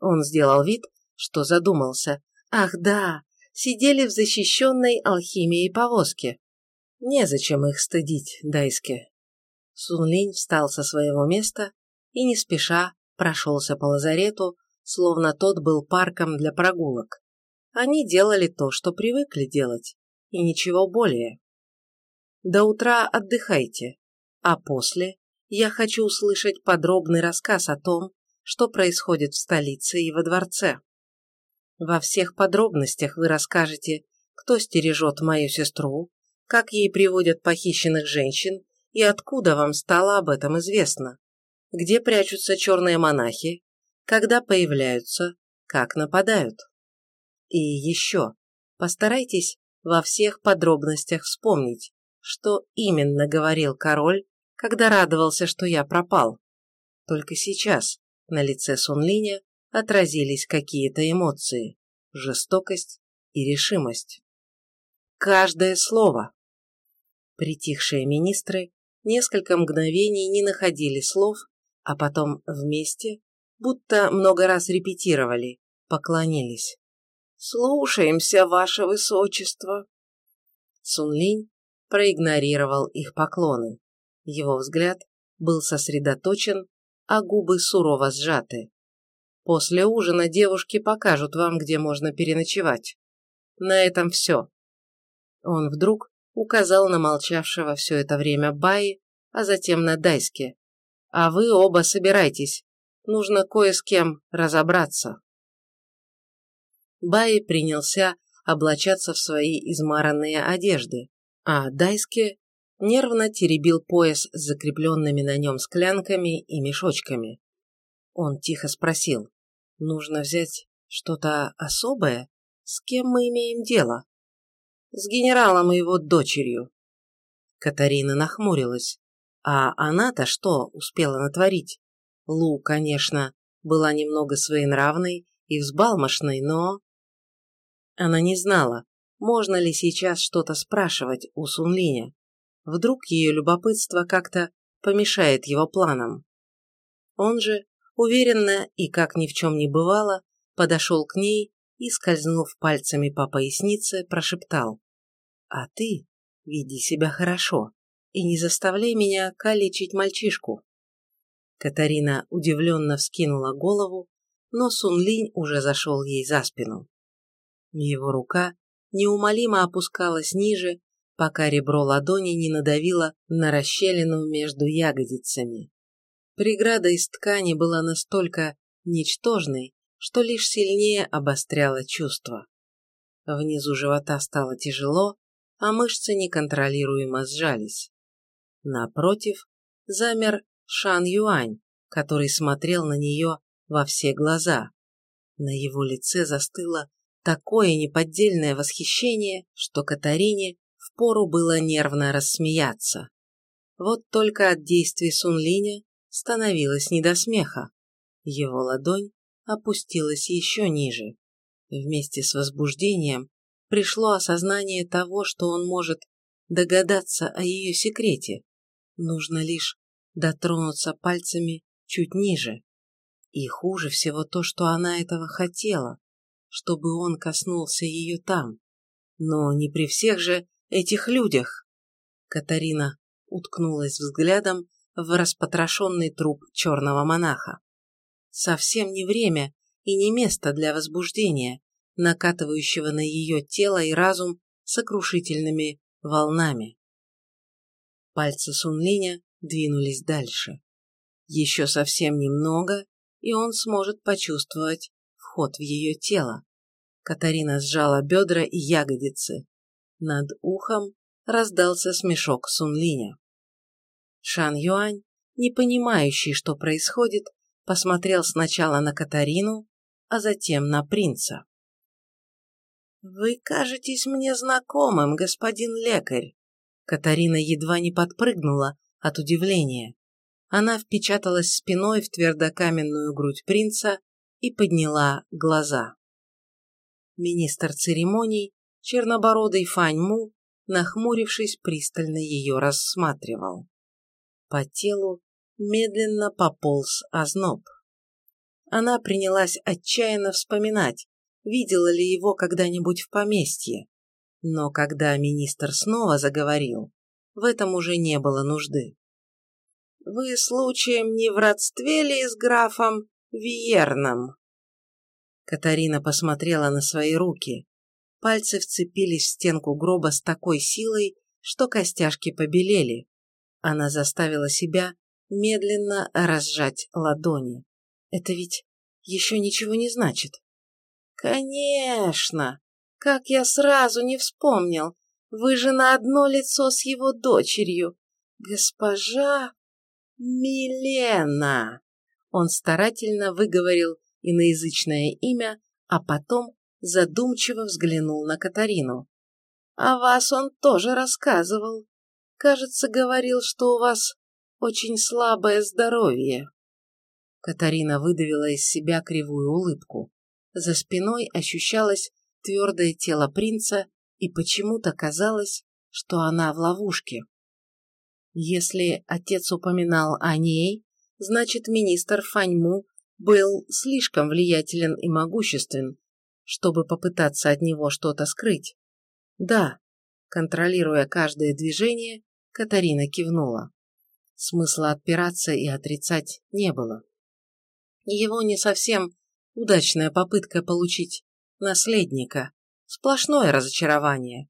Он сделал вид, что задумался. Ах да, сидели в защищенной алхимией повозке. Незачем их стыдить, Дайске. Сунлинь встал со своего места и не спеша прошелся по лазарету, словно тот был парком для прогулок. Они делали то, что привыкли делать, и ничего более. До утра отдыхайте, а после я хочу услышать подробный рассказ о том, что происходит в столице и во дворце. Во всех подробностях вы расскажете, кто стережет мою сестру, как ей приводят похищенных женщин и откуда вам стало об этом известно, где прячутся черные монахи, когда появляются, как нападают. И еще, постарайтесь во всех подробностях вспомнить, что именно говорил король, когда радовался, что я пропал. Только сейчас на лице Сунлиня отразились какие-то эмоции, жестокость и решимость. Каждое слово. Притихшие министры несколько мгновений не находили слов, а потом вместе, будто много раз репетировали, поклонились. «Слушаемся, ваше высочество!» Сунлинь проигнорировал их поклоны. Его взгляд был сосредоточен, а губы сурово сжаты. После ужина девушки покажут вам, где можно переночевать. На этом все. Он вдруг указал на молчавшего все это время Баи, а затем на Дайске. А вы оба собирайтесь. Нужно кое с кем разобраться. Баи принялся облачаться в свои измаранные одежды, а Дайске нервно теребил пояс с закрепленными на нем склянками и мешочками. Он тихо спросил. Нужно взять что-то особое? С кем мы имеем дело? С генералом и его дочерью. Катарина нахмурилась. А она-то что успела натворить? Лу, конечно, была немного своенравной и взбалмошной, но... Она не знала, можно ли сейчас что-то спрашивать у Сунлиня. Вдруг ее любопытство как-то помешает его планам. Он же уверенно и, как ни в чем не бывало, подошел к ней и, скользнув пальцами по пояснице, прошептал. «А ты веди себя хорошо и не заставляй меня калечить мальчишку». Катарина удивленно вскинула голову, но Сунлинь уже зашел ей за спину. Его рука неумолимо опускалась ниже, пока ребро ладони не надавило на расщелину между ягодицами. Преграда из ткани была настолько ничтожной, что лишь сильнее обостряла чувство. Внизу живота стало тяжело, а мышцы неконтролируемо сжались. Напротив, замер Шан Юань, который смотрел на нее во все глаза. На его лице застыло такое неподдельное восхищение, что Катарине впору было нервно рассмеяться. Вот только от действий Сунлиня становилось не до смеха. Его ладонь опустилась еще ниже. Вместе с возбуждением пришло осознание того, что он может догадаться о ее секрете. Нужно лишь дотронуться пальцами чуть ниже. И хуже всего то, что она этого хотела, чтобы он коснулся ее там. Но не при всех же этих людях. Катарина уткнулась взглядом в распотрошенный труп черного монаха. Совсем не время и не место для возбуждения, накатывающего на ее тело и разум сокрушительными волнами. Пальцы Сунлиня двинулись дальше. Еще совсем немного, и он сможет почувствовать вход в ее тело. Катарина сжала бедра и ягодицы. Над ухом раздался смешок Сунлиня. Шан Юань, не понимающий, что происходит, посмотрел сначала на Катарину, а затем на принца. «Вы кажетесь мне знакомым, господин лекарь!» Катарина едва не подпрыгнула от удивления. Она впечаталась спиной в твердокаменную грудь принца и подняла глаза. Министр церемоний, чернобородый Фаньму, нахмурившись, пристально ее рассматривал. По телу медленно пополз озноб. Она принялась отчаянно вспоминать, видела ли его когда-нибудь в поместье. Но когда министр снова заговорил, в этом уже не было нужды. «Вы случаем не в родстве ли с графом Виерном?» Катарина посмотрела на свои руки. Пальцы вцепились в стенку гроба с такой силой, что костяшки побелели. Она заставила себя медленно разжать ладони. Это ведь еще ничего не значит. «Конечно! Как я сразу не вспомнил! Вы же на одно лицо с его дочерью! Госпожа Милена!» Он старательно выговорил иноязычное имя, а потом задумчиво взглянул на Катарину. «О вас он тоже рассказывал. Кажется, говорил, что у вас очень слабое здоровье». Катарина выдавила из себя кривую улыбку. За спиной ощущалось твердое тело принца, и почему-то казалось, что она в ловушке. Если отец упоминал о ней, значит, министр Фаньму был слишком влиятелен и могуществен, чтобы попытаться от него что-то скрыть. Да, контролируя каждое движение, Катарина кивнула. Смысла отпираться и отрицать не было. Его не совсем Удачная попытка получить наследника. Сплошное разочарование.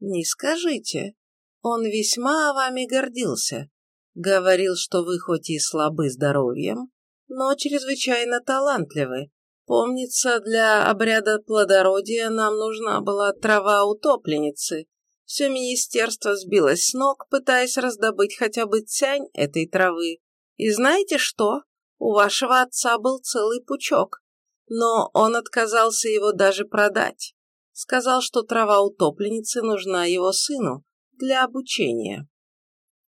Не скажите. Он весьма вами гордился. Говорил, что вы хоть и слабы здоровьем, но чрезвычайно талантливы. Помнится, для обряда плодородия нам нужна была трава утопленницы. Все министерство сбилось с ног, пытаясь раздобыть хотя бы тянь этой травы. И знаете что? У вашего отца был целый пучок но он отказался его даже продать. Сказал, что трава утопленницы нужна его сыну для обучения.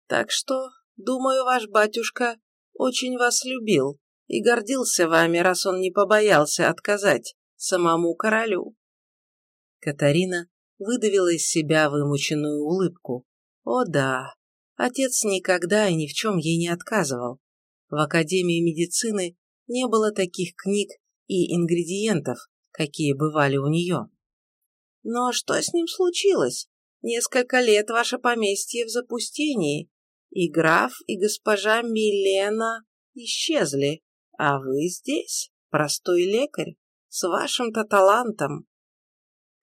Так что, думаю, ваш батюшка очень вас любил и гордился вами, раз он не побоялся отказать самому королю. Катарина выдавила из себя вымученную улыбку. О да, отец никогда и ни в чем ей не отказывал. В Академии медицины не было таких книг, и ингредиентов, какие бывали у нее. Но что с ним случилось? Несколько лет ваше поместье в запустении, и граф, и госпожа Милена исчезли, а вы здесь, простой лекарь, с вашим-то талантом.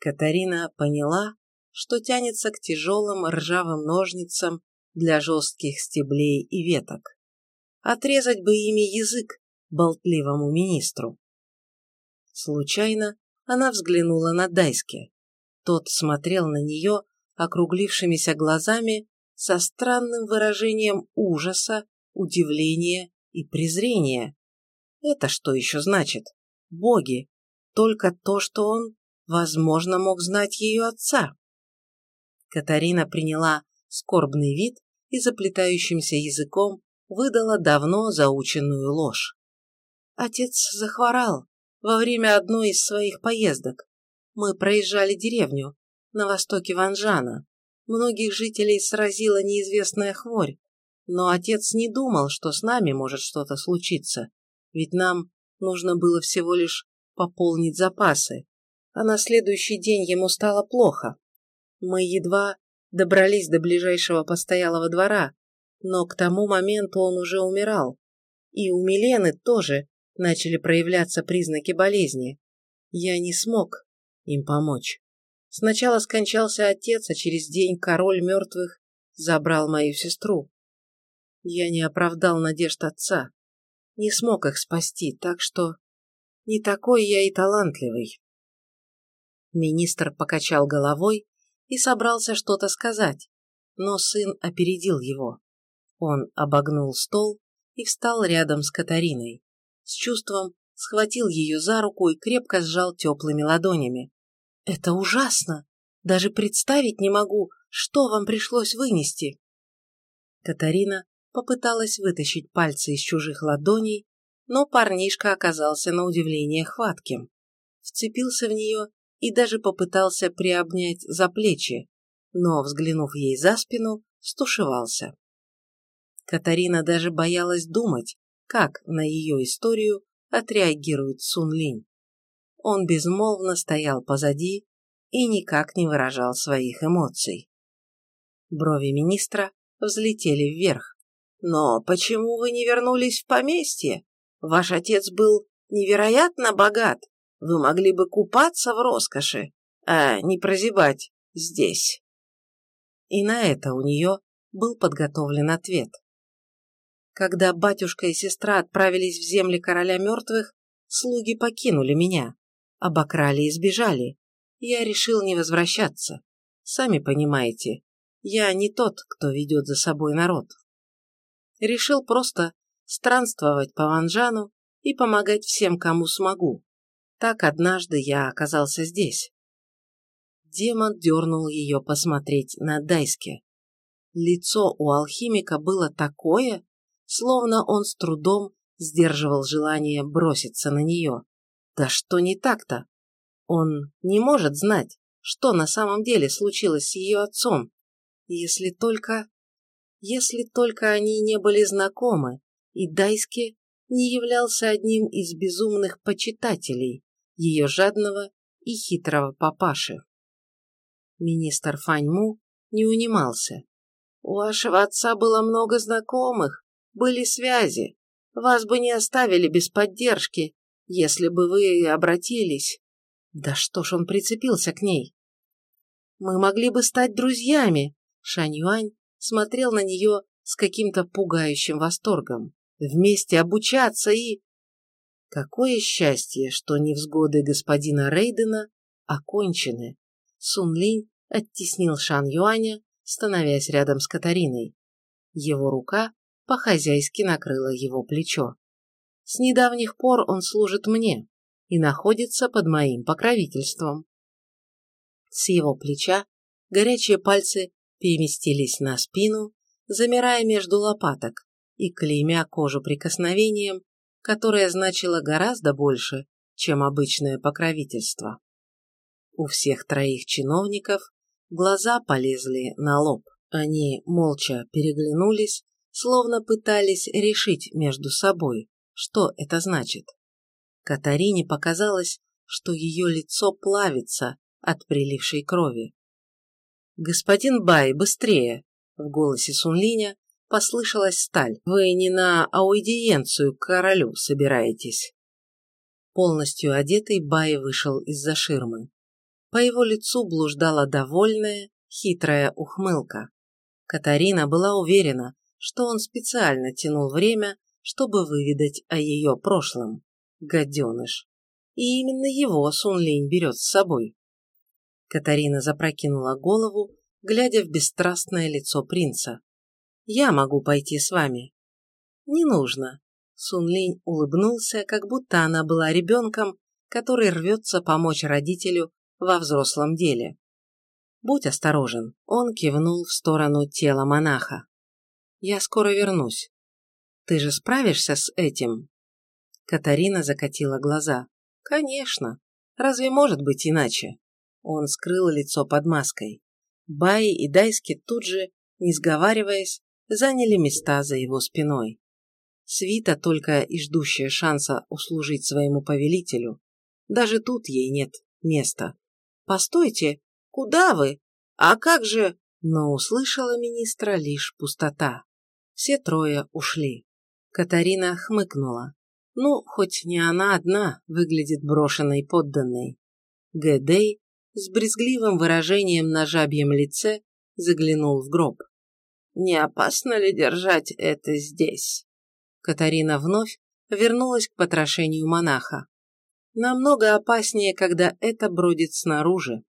Катарина поняла, что тянется к тяжелым ржавым ножницам для жестких стеблей и веток. Отрезать бы ими язык болтливому министру. Случайно она взглянула на Дайске. Тот смотрел на нее округлившимися глазами, со странным выражением ужаса, удивления и презрения. Это что еще значит? Боги. Только то, что он, возможно, мог знать ее отца. Катарина приняла скорбный вид и заплетающимся языком выдала давно заученную ложь. Отец захворал во время одной из своих поездок. Мы проезжали деревню на востоке Ванжана. Многих жителей сразила неизвестная хворь, но отец не думал, что с нами может что-то случиться, ведь нам нужно было всего лишь пополнить запасы, а на следующий день ему стало плохо. Мы едва добрались до ближайшего постоялого двора, но к тому моменту он уже умирал. И у Милены тоже начали проявляться признаки болезни. Я не смог им помочь. Сначала скончался отец, а через день король мертвых забрал мою сестру. Я не оправдал надежд отца, не смог их спасти, так что не такой я и талантливый. Министр покачал головой и собрался что-то сказать, но сын опередил его. Он обогнул стол и встал рядом с Катариной. С чувством схватил ее за руку и крепко сжал теплыми ладонями. «Это ужасно! Даже представить не могу, что вам пришлось вынести!» Катарина попыталась вытащить пальцы из чужих ладоней, но парнишка оказался на удивление хватким. Вцепился в нее и даже попытался приобнять за плечи, но, взглянув ей за спину, стушевался. Катарина даже боялась думать, как на ее историю отреагирует Сун Линь. Он безмолвно стоял позади и никак не выражал своих эмоций. Брови министра взлетели вверх. «Но почему вы не вернулись в поместье? Ваш отец был невероятно богат. Вы могли бы купаться в роскоши, а не прозябать здесь». И на это у нее был подготовлен ответ. Когда батюшка и сестра отправились в земли короля мертвых, слуги покинули меня, обокрали и сбежали. Я решил не возвращаться. Сами понимаете, я не тот, кто ведет за собой народ. Решил просто странствовать по Ванжану и помогать всем, кому смогу. Так однажды я оказался здесь. Демон дернул ее посмотреть на Дайске. Лицо у алхимика было такое, словно он с трудом сдерживал желание броситься на нее. Да что не так-то? Он не может знать, что на самом деле случилось с ее отцом, если только... Если только они не были знакомы, и Дайски не являлся одним из безумных почитателей ее жадного и хитрого папаши. Министр Фаньму не унимался. У вашего отца было много знакомых, были связи. Вас бы не оставили без поддержки, если бы вы обратились. Да что ж он прицепился к ней? Мы могли бы стать друзьями. Шань Юань смотрел на нее с каким-то пугающим восторгом. Вместе обучаться и... Какое счастье, что невзгоды господина Рейдена окончены. Сун Линь оттеснил Шан Юаня, становясь рядом с Катариной. Его рука по-хозяйски накрыла его плечо. С недавних пор он служит мне и находится под моим покровительством. С его плеча горячие пальцы переместились на спину, замирая между лопаток и клеймя кожу прикосновением, которое значило гораздо больше, чем обычное покровительство. У всех троих чиновников глаза полезли на лоб. Они молча переглянулись словно пытались решить между собой, что это значит. Катарине показалось, что ее лицо плавится от прилившей крови. «Господин Бай, быстрее!» В голосе Сунлиня послышалась сталь. «Вы не на аудиенцию к королю собираетесь?» Полностью одетый Бай вышел из-за ширмы. По его лицу блуждала довольная, хитрая ухмылка. Катарина была уверена, что он специально тянул время, чтобы выведать о ее прошлом. Гаденыш. И именно его Сун Линь берет с собой. Катарина запрокинула голову, глядя в бесстрастное лицо принца. «Я могу пойти с вами». «Не нужно». Сунлинь улыбнулся, как будто она была ребенком, который рвется помочь родителю во взрослом деле. «Будь осторожен», — он кивнул в сторону тела монаха. «Я скоро вернусь. Ты же справишься с этим?» Катарина закатила глаза. «Конечно. Разве может быть иначе?» Он скрыл лицо под маской. Бай и Дайски тут же, не сговариваясь, заняли места за его спиной. Свита, только и ждущая шанса услужить своему повелителю, даже тут ей нет места. «Постойте! Куда вы? А как же...» Но услышала министра лишь пустота. Все трое ушли. Катарина хмыкнула. Ну, хоть не она одна выглядит брошенной подданной. Гэдей с брезгливым выражением на жабьем лице заглянул в гроб. «Не опасно ли держать это здесь?» Катарина вновь вернулась к потрошению монаха. «Намного опаснее, когда это бродит снаружи».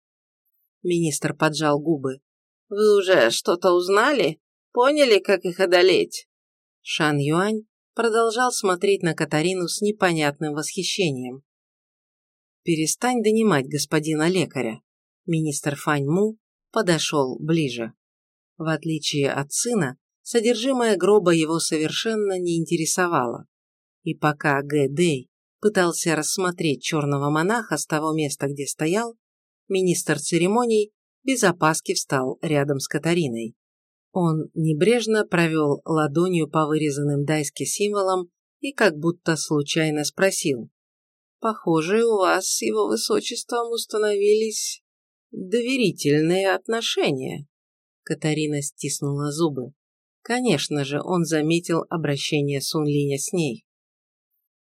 Министр поджал губы. «Вы уже что-то узнали? Поняли, как их одолеть?» Шан Юань продолжал смотреть на Катарину с непонятным восхищением. «Перестань донимать господина лекаря». Министр Фань Му подошел ближе. В отличие от сына, содержимое гроба его совершенно не интересовало. И пока Гэ Дэй пытался рассмотреть черного монаха с того места, где стоял, министр церемоний без опаски встал рядом с Катариной. Он небрежно провел ладонью по вырезанным дайски символам и как будто случайно спросил. Похоже, у вас с его высочеством установились доверительные отношения. Катарина стиснула зубы. Конечно же, он заметил обращение Сунлиня с ней.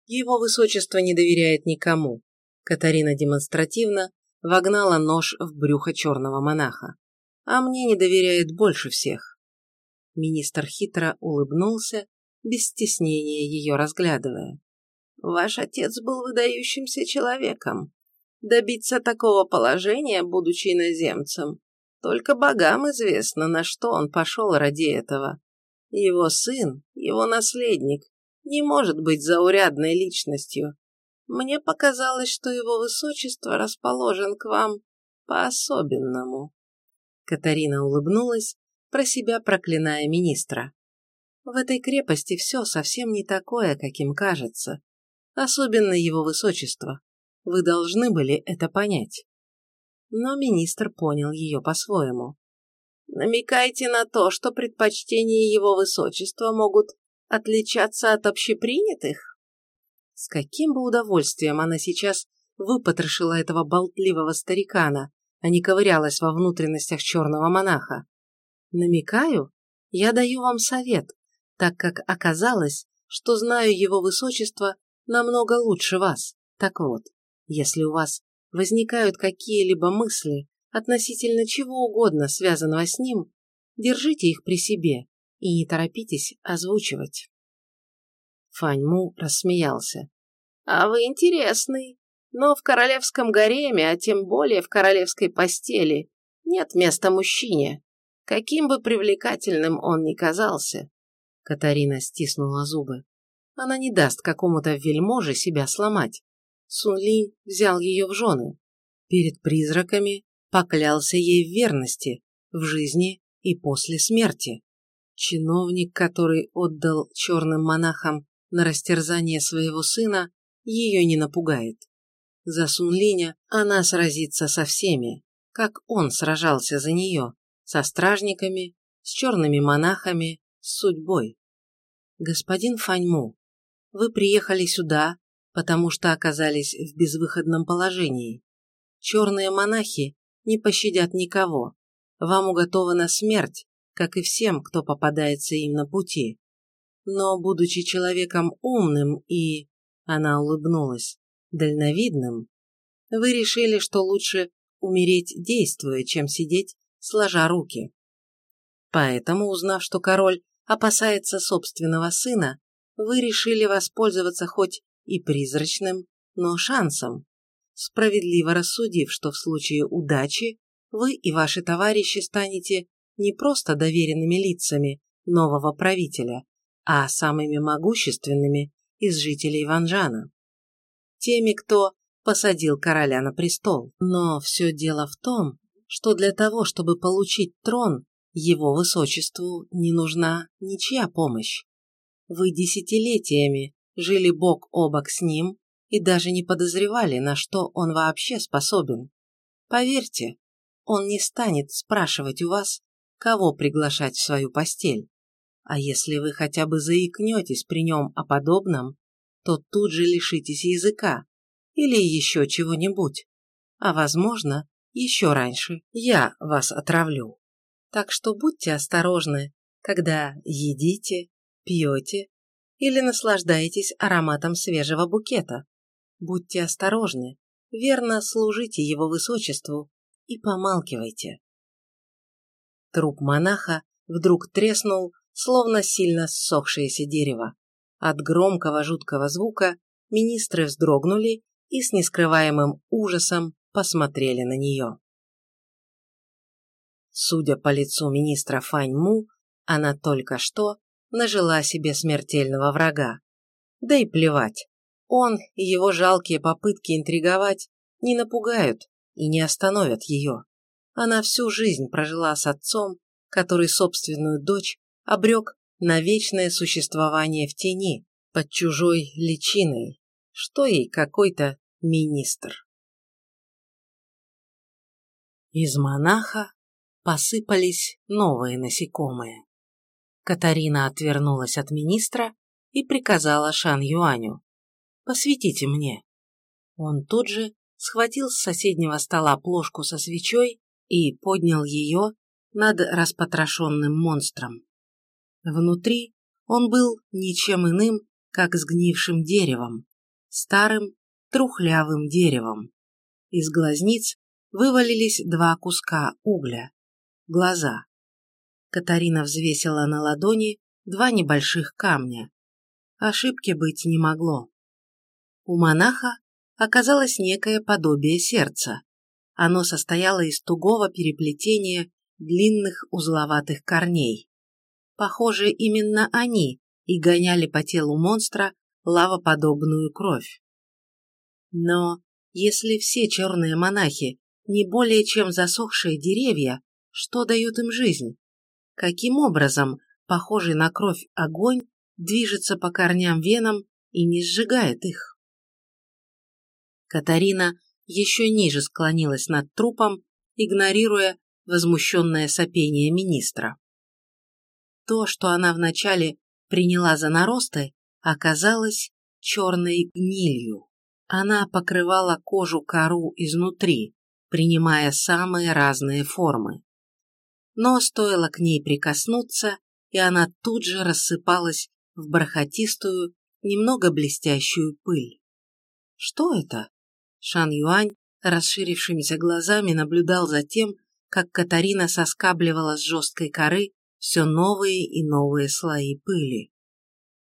Его высочество не доверяет никому. Катарина демонстративно вогнала нож в брюхо черного монаха. А мне не доверяет больше всех. Министр хитро улыбнулся, без стеснения ее разглядывая. Ваш отец был выдающимся человеком. Добиться такого положения, будучи иноземцем, только богам известно, на что он пошел ради этого. Его сын, его наследник, не может быть заурядной личностью. Мне показалось, что его высочество расположен к вам по-особенному. Катарина улыбнулась, про себя проклиная министра. В этой крепости все совсем не такое, каким кажется особенно его высочество. Вы должны были это понять. Но министр понял ее по-своему. Намекайте на то, что предпочтения его высочества могут отличаться от общепринятых? С каким бы удовольствием она сейчас выпотрошила этого болтливого старикана, а не ковырялась во внутренностях черного монаха. Намекаю, я даю вам совет, так как оказалось, что знаю его высочество намного лучше вас. Так вот, если у вас возникают какие-либо мысли относительно чего угодно, связанного с ним, держите их при себе и не торопитесь озвучивать. Фаньму рассмеялся. «А вы интересный, но в королевском гареме, а тем более в королевской постели, нет места мужчине, каким бы привлекательным он ни казался». Катарина стиснула зубы. Она не даст какому-то вельможе себя сломать. Сунли взял ее в жены. Перед призраками поклялся ей в верности, в жизни и после смерти. Чиновник, который отдал черным монахам на растерзание своего сына, ее не напугает. За Сунлиня она сразится со всеми, как он сражался за нее, со стражниками, с черными монахами, с судьбой. Господин Фаньму, вы приехали сюда, потому что оказались в безвыходном положении. Черные монахи не пощадят никого. Вам уготована смерть, как и всем, кто попадается им на пути. Но, будучи человеком умным и... Она улыбнулась. Дальновидным. Вы решили, что лучше умереть действуя, чем сидеть, сложа руки. Поэтому, узнав, что король опасается собственного сына, вы решили воспользоваться хоть и призрачным, но шансом, справедливо рассудив, что в случае удачи вы и ваши товарищи станете не просто доверенными лицами нового правителя, а самыми могущественными из жителей Ванжана. Теми, кто посадил короля на престол. Но все дело в том, что для того, чтобы получить трон, его высочеству не нужна ничья помощь. Вы десятилетиями жили бок о бок с ним и даже не подозревали, на что он вообще способен. Поверьте, он не станет спрашивать у вас, кого приглашать в свою постель. А если вы хотя бы заикнетесь при нем о подобном, то тут же лишитесь языка или еще чего-нибудь. А возможно, еще раньше я вас отравлю. Так что будьте осторожны, когда едите, пьете или наслаждаетесь ароматом свежего букета. Будьте осторожны, верно служите его высочеству и помалкивайте. Труп монаха вдруг треснул, словно сильно ссохшееся дерево. От громкого жуткого звука министры вздрогнули и с нескрываемым ужасом посмотрели на нее. Судя по лицу министра Фань Му, она только что нажила себе смертельного врага. Да и плевать, он и его жалкие попытки интриговать не напугают и не остановят ее. Она всю жизнь прожила с отцом, который собственную дочь обрек на вечное существование в тени, под чужой личиной, что ей какой-то министр. Из монаха посыпались новые насекомые. Катарина отвернулась от министра и приказала Шан Юаню. «Посветите мне». Он тут же схватил с соседнего стола плошку со свечой и поднял ее над распотрошенным монстром. Внутри он был ничем иным, как сгнившим деревом, старым трухлявым деревом. Из глазниц вывалились два куска угля, глаза. Катарина взвесила на ладони два небольших камня. Ошибки быть не могло. У монаха оказалось некое подобие сердца. Оно состояло из тугого переплетения длинных узловатых корней. Похоже, именно они и гоняли по телу монстра лавоподобную кровь. Но если все черные монахи не более чем засохшие деревья, что дает им жизнь? Каким образом похожий на кровь огонь движется по корням венам и не сжигает их? Катарина еще ниже склонилась над трупом, игнорируя возмущенное сопение министра. То, что она вначале приняла за наросты, оказалось черной гнилью. Она покрывала кожу кору изнутри, принимая самые разные формы. Но стоило к ней прикоснуться, и она тут же рассыпалась в бархатистую, немного блестящую пыль. Что это? Шан Юань расширившимися глазами наблюдал за тем, как Катарина соскабливала с жесткой коры все новые и новые слои пыли.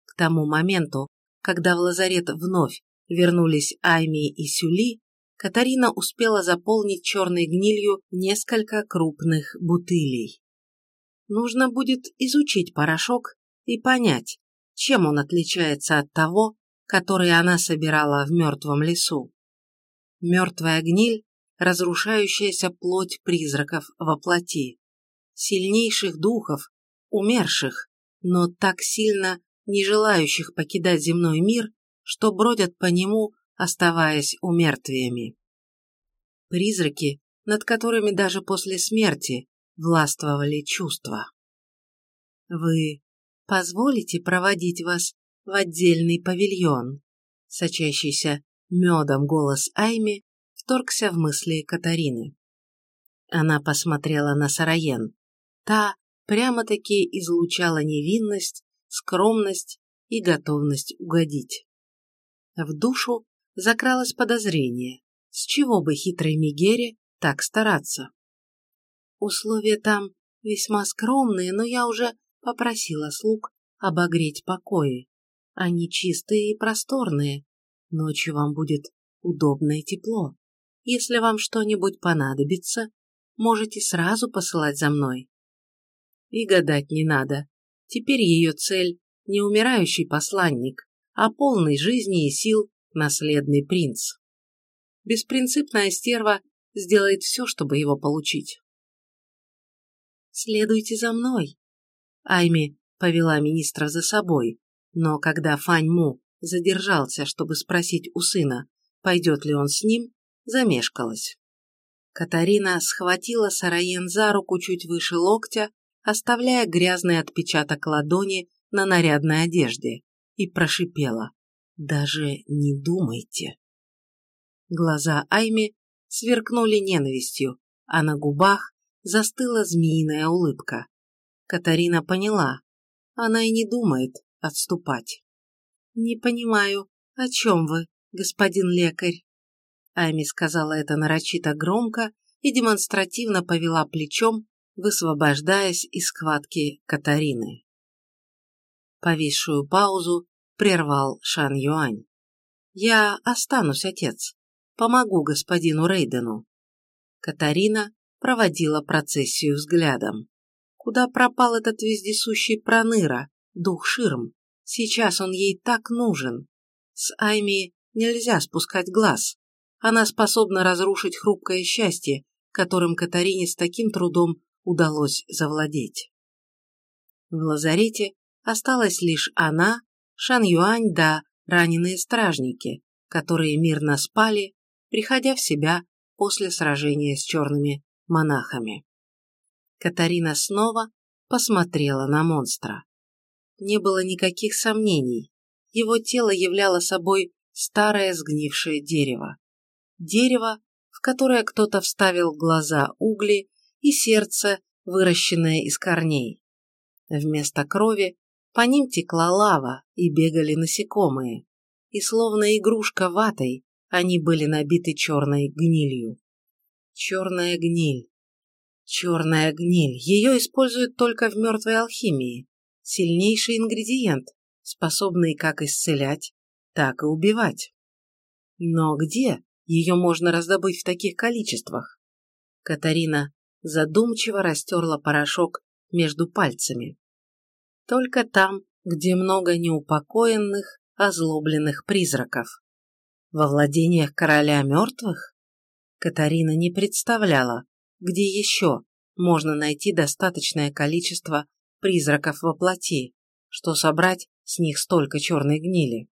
К тому моменту, когда в лазарет вновь вернулись Айми и Сюли, Катарина успела заполнить черной гнилью несколько крупных бутылей. Нужно будет изучить порошок и понять, чем он отличается от того, который она собирала в мертвом лесу. Мертвая гниль, разрушающаяся плоть призраков во плоти, сильнейших духов, умерших, но так сильно не желающих покидать земной мир, что бродят по нему, оставаясь умертвиями. Призраки, над которыми даже после смерти властвовали чувства. Вы позволите проводить вас в отдельный павильон? Сочащийся медом голос Айми вторгся в мысли Катарины. Она посмотрела на Сараен. Та прямо-таки излучала невинность, скромность и готовность угодить. В душу закралось подозрение, с чего бы хитрой Мигере так стараться. Условия там весьма скромные, но я уже попросила слуг обогреть покои. Они чистые и просторные. Ночью вам будет удобно и тепло. Если вам что-нибудь понадобится, можете сразу посылать за мной. И гадать не надо. Теперь ее цель – не умирающий посланник, а полный жизни и сил наследный принц. Беспринципная стерва сделает все, чтобы его получить. «Следуйте за мной!» Айми повела министра за собой, но когда Фань Му задержался, чтобы спросить у сына, пойдет ли он с ним, замешкалась. Катарина схватила Сараен за руку чуть выше локтя, оставляя грязный отпечаток ладони на нарядной одежде, и прошипела «Даже не думайте». Глаза Айми сверкнули ненавистью, а на губах застыла змеиная улыбка. Катарина поняла, она и не думает отступать. «Не понимаю, о чем вы, господин лекарь?» Ами сказала это нарочито громко и демонстративно повела плечом, высвобождаясь из схватки Катарины. Повисшую паузу прервал Шан Юань. «Я останусь, отец. Помогу господину Рейдену». Катарина проводила процессию взглядом. Куда пропал этот вездесущий проныра, дух Ширм? Сейчас он ей так нужен. С Айми нельзя спускать глаз. Она способна разрушить хрупкое счастье, которым Катарине с таким трудом удалось завладеть. В лазарете осталась лишь она, Шан Юань да раненые стражники, которые мирно спали, приходя в себя после сражения с черными монахами. Катарина снова посмотрела на монстра не было никаких сомнений. Его тело являло собой старое сгнившее дерево. Дерево, в которое кто-то вставил глаза угли и сердце, выращенное из корней. Вместо крови по ним текла лава и бегали насекомые, и словно игрушка ватой они были набиты черной гнилью. Черная гниль. Черная гниль. Ее используют только в мертвой алхимии сильнейший ингредиент, способный как исцелять, так и убивать. Но где ее можно раздобыть в таких количествах? Катарина задумчиво растерла порошок между пальцами. Только там, где много неупокоенных, озлобленных призраков. Во владениях короля мертвых? Катарина не представляла, где еще можно найти достаточное количество призраков во плоти, что собрать с них столько черной гнили.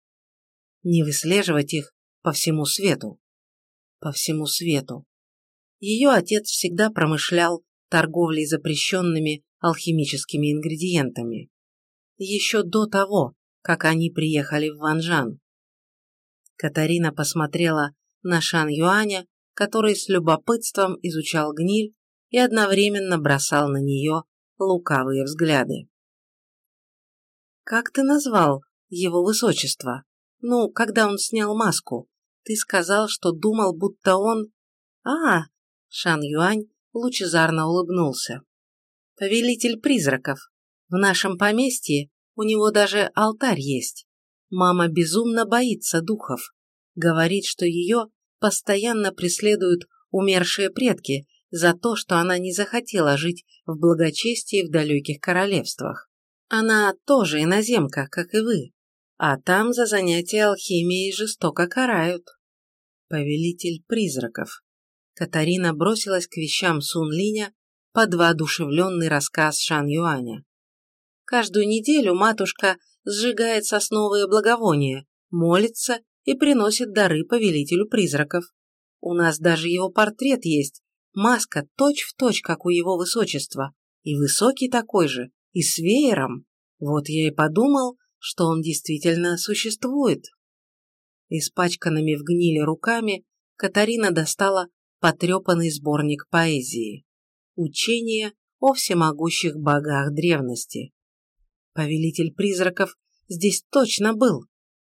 Не выслеживать их по всему свету. По всему свету. Ее отец всегда промышлял торговлей запрещенными алхимическими ингредиентами. Еще до того, как они приехали в Ванжан. Катарина посмотрела на Шан Юаня, который с любопытством изучал гниль и одновременно бросал на нее лукавые взгляды. «Как ты назвал его высочество? Ну, когда он снял маску, ты сказал, что думал, будто он...» «А!» — Шан Юань лучезарно улыбнулся. «Повелитель призраков. В нашем поместье у него даже алтарь есть. Мама безумно боится духов. Говорит, что ее постоянно преследуют умершие предки, за то, что она не захотела жить в благочестии в далеких королевствах. Она тоже иноземка, как и вы, а там за занятия алхимией жестоко карают. Повелитель призраков. Катарина бросилась к вещам Сун Линя под воодушевленный рассказ Шан Юаня. Каждую неделю матушка сжигает сосновые благовония, молится и приносит дары повелителю призраков. У нас даже его портрет есть, Маска точь-в-точь, точь, как у его высочества, и высокий такой же, и с веером. Вот я и подумал, что он действительно существует. Испачканными в гнили руками Катарина достала потрепанный сборник поэзии. Учение о всемогущих богах древности. Повелитель призраков здесь точно был.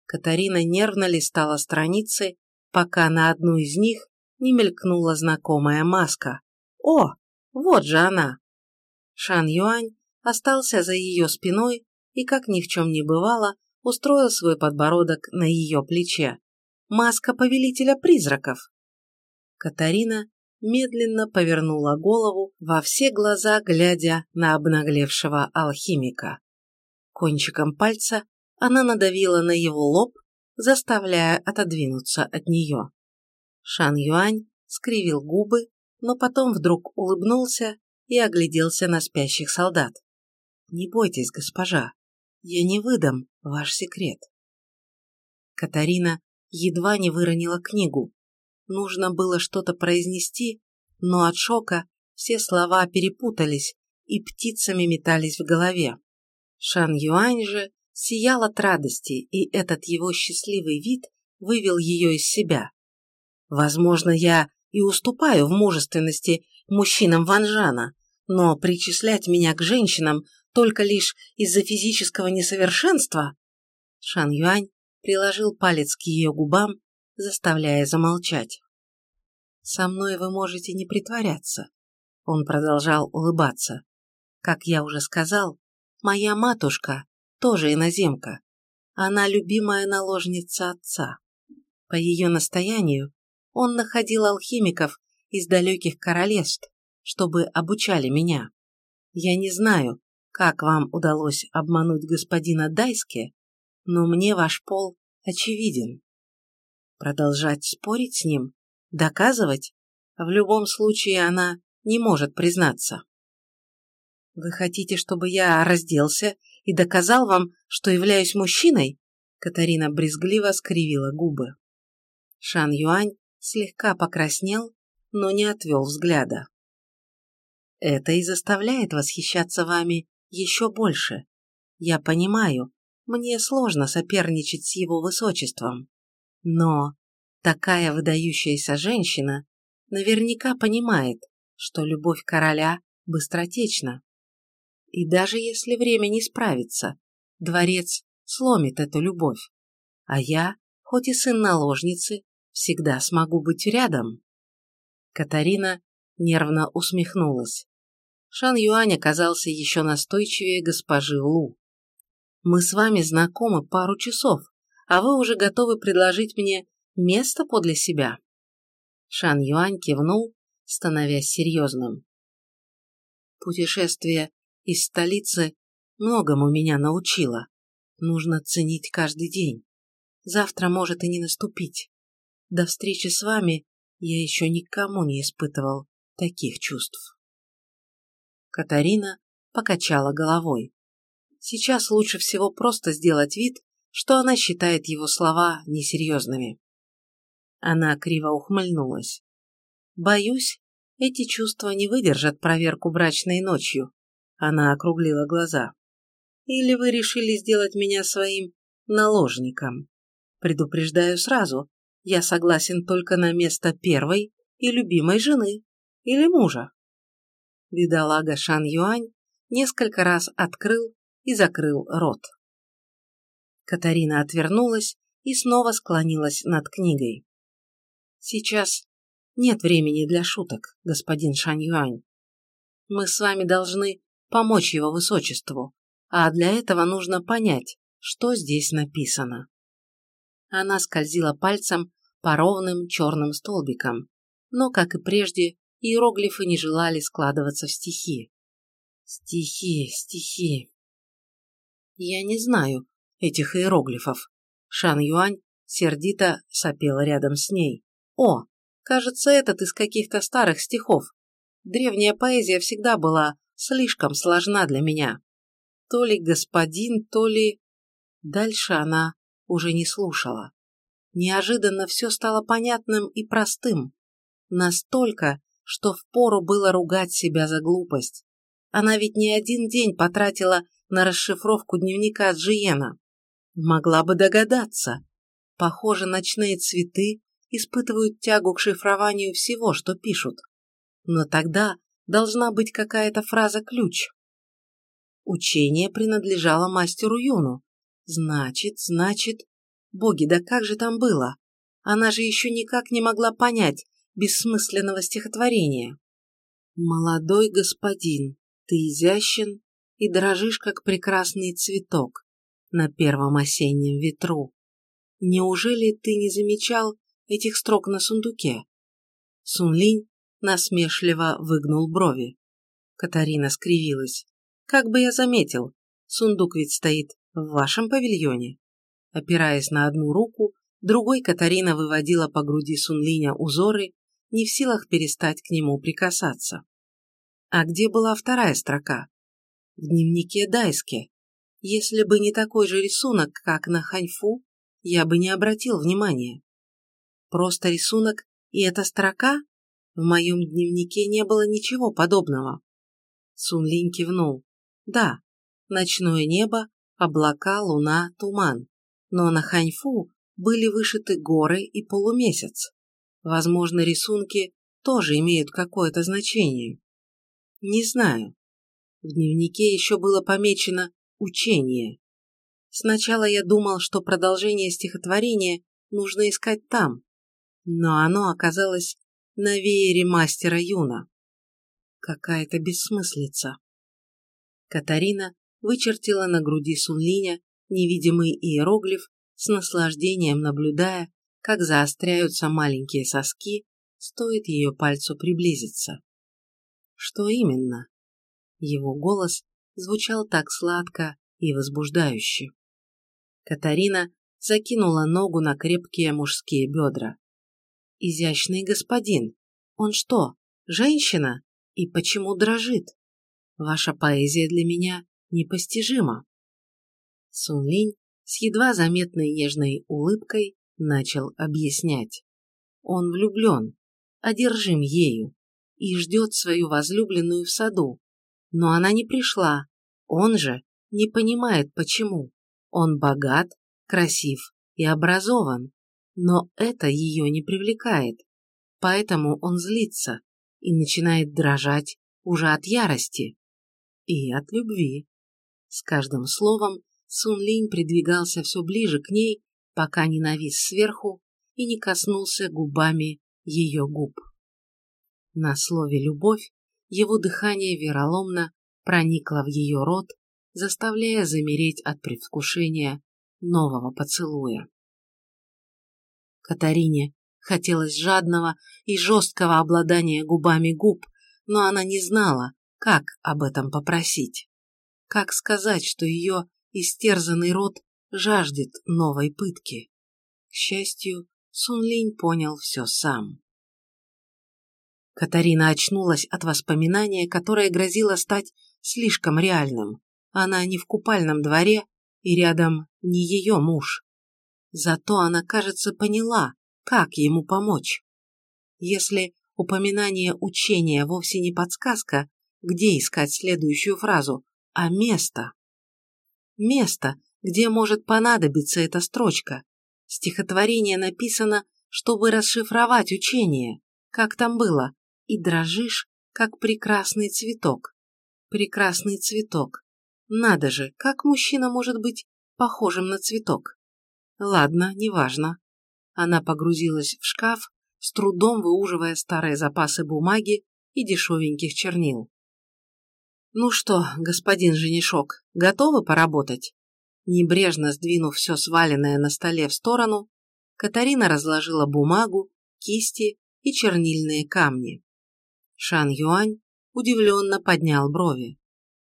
Катарина нервно листала страницы, пока на одну из них не мелькнула знакомая маска. О, вот же она! Шан Юань остался за ее спиной и, как ни в чем не бывало, устроил свой подбородок на ее плече. Маска повелителя призраков. Катарина медленно повернула голову, во все глаза глядя на обнаглевшего алхимика. Кончиком пальца она надавила на его лоб, заставляя отодвинуться от нее. Шан Юань скривил губы, но потом вдруг улыбнулся и огляделся на спящих солдат. «Не бойтесь, госпожа, я не выдам ваш секрет». Катарина едва не выронила книгу. Нужно было что-то произнести, но от шока все слова перепутались и птицами метались в голове. Шан Юань же сиял от радости, и этот его счастливый вид вывел ее из себя. Возможно, я и уступаю в мужественности мужчинам Ванжана, но причислять меня к женщинам только лишь из-за физического несовершенства? Шан Юань приложил палец к ее губам, заставляя замолчать. «Со мной вы можете не притворяться», — он продолжал улыбаться. «Как я уже сказал, моя матушка тоже иноземка. Она любимая наложница отца. По ее настоянию он находил алхимиков из далеких королевств, чтобы обучали меня. Я не знаю, как вам удалось обмануть господина Дайске, но мне ваш пол очевиден. Продолжать спорить с ним? Доказывать? В любом случае она не может признаться. Вы хотите, чтобы я разделся и доказал вам, что являюсь мужчиной? Катарина брезгливо скривила губы. Шан Юань слегка покраснел, но не отвел взгляда. Это и заставляет восхищаться вами еще больше. Я понимаю, мне сложно соперничать с его высочеством. Но такая выдающаяся женщина наверняка понимает, что любовь короля быстротечна. И даже если время не справится, дворец сломит эту любовь. А я, хоть и сын наложницы, всегда смогу быть рядом. Катарина нервно усмехнулась. Шан Юань оказался еще настойчивее госпожи Лу. «Мы с вами знакомы пару часов, а вы уже готовы предложить мне место подле себя?» Шан Юань кивнул, становясь серьезным. «Путешествие из столицы многому меня научило. Нужно ценить каждый день. Завтра может и не наступить. До встречи с вами я еще никому не испытывал таких чувств. Катарина покачала головой. Сейчас лучше всего просто сделать вид, что она считает его слова несерьезными. Она криво ухмыльнулась. «Боюсь, эти чувства не выдержат проверку брачной ночью», она округлила глаза. «Или вы решили сделать меня своим наложником? Предупреждаю сразу, я согласен только на место первой и любимой жены или мужа. Бедолага Шан Юань несколько раз открыл и закрыл рот. Катарина отвернулась и снова склонилась над книгой. «Сейчас нет времени для шуток, господин Шан Юань. Мы с вами должны помочь его высочеству, а для этого нужно понять, что здесь написано». Она скользила пальцем по ровным черным столбикам, но, как и прежде, иероглифы не желали складываться в стихи. Стихи, стихи. Я не знаю этих иероглифов. Шан Юань сердито сопела рядом с ней. О, кажется, этот из каких-то старых стихов. Древняя поэзия всегда была слишком сложна для меня. То ли господин, то ли... Дальше она уже не слушала. Неожиданно все стало понятным и простым. Настолько, что впору было ругать себя за глупость. Она ведь не один день потратила на расшифровку дневника Джиена. Могла бы догадаться. Похоже, ночные цветы испытывают тягу к шифрованию всего, что пишут. Но тогда должна быть какая-то фраза-ключ. Учение принадлежало мастеру Юну. Значит, значит... Боги, да как же там было? Она же еще никак не могла понять, бессмысленного стихотворения. «Молодой господин, ты изящен и дрожишь, как прекрасный цветок на первом осеннем ветру. Неужели ты не замечал этих строк на сундуке?» Сунлинь насмешливо выгнул брови. Катарина скривилась. «Как бы я заметил, сундук ведь стоит в вашем павильоне». Опираясь на одну руку, другой Катарина выводила по груди Сунлиня узоры, не в силах перестать к нему прикасаться. А где была вторая строка? В дневнике Дайске. Если бы не такой же рисунок, как на Ханьфу, я бы не обратил внимания. Просто рисунок и эта строка? В моем дневнике не было ничего подобного. Сунлинь кивнул. Да, ночное небо, облака, луна, туман. Но на Ханьфу были вышиты горы и полумесяц. Возможно, рисунки тоже имеют какое-то значение. Не знаю. В дневнике еще было помечено «учение». Сначала я думал, что продолжение стихотворения нужно искать там, но оно оказалось на веере мастера Юна. Какая-то бессмыслица. Катарина вычертила на груди Сунлиня невидимый иероглиф с наслаждением наблюдая, как заостряются маленькие соски, стоит ее пальцу приблизиться. Что именно? Его голос звучал так сладко и возбуждающе. Катарина закинула ногу на крепкие мужские бедра. «Изящный господин, он что, женщина? И почему дрожит? Ваша поэзия для меня непостижима». Сунлинь с едва заметной нежной улыбкой начал объяснять. Он влюблен, одержим ею, и ждет свою возлюбленную в саду. Но она не пришла, он же не понимает почему. Он богат, красив и образован, но это ее не привлекает. Поэтому он злится и начинает дрожать уже от ярости и от любви. С каждым словом Сун Линь придвигался все ближе к ней, пока не навис сверху и не коснулся губами ее губ. На слове «любовь» его дыхание вероломно проникло в ее рот, заставляя замереть от предвкушения нового поцелуя. Катарине хотелось жадного и жесткого обладания губами губ, но она не знала, как об этом попросить. Как сказать, что ее истерзанный рот жаждет новой пытки? К счастью, Сунлинь понял все сам. Катарина очнулась от воспоминания, которое грозило стать слишком реальным. Она не в купальном дворе, и рядом не ее муж. Зато она, кажется, поняла, как ему помочь. Если упоминание учения вовсе не подсказка, где искать следующую фразу, а место. Место, где может понадобиться эта строчка. Стихотворение написано, чтобы расшифровать учение. Как там было? И дрожишь, как прекрасный цветок. Прекрасный цветок. Надо же, как мужчина может быть похожим на цветок? Ладно, неважно. Она погрузилась в шкаф, с трудом выуживая старые запасы бумаги и дешевеньких чернил. «Ну что, господин женишок, готовы поработать?» Небрежно сдвинув все сваленное на столе в сторону, Катарина разложила бумагу, кисти и чернильные камни. Шан Юань удивленно поднял брови.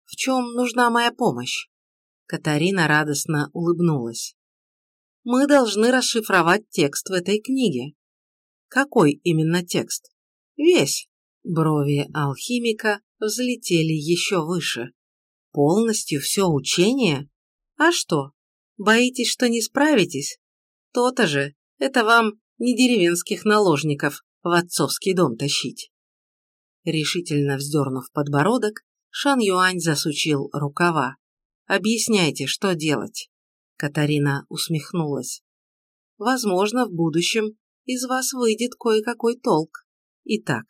«В чем нужна моя помощь?» Катарина радостно улыбнулась. «Мы должны расшифровать текст в этой книге». «Какой именно текст?» «Весь». Брови алхимика взлетели еще выше. «Полностью все учение? А что, боитесь, что не справитесь? То-то же, это вам не деревенских наложников в отцовский дом тащить». Решительно вздернув подбородок, Шан Юань засучил рукава. «Объясняйте, что делать?» Катарина усмехнулась. «Возможно, в будущем из вас выйдет кое-какой толк. Итак,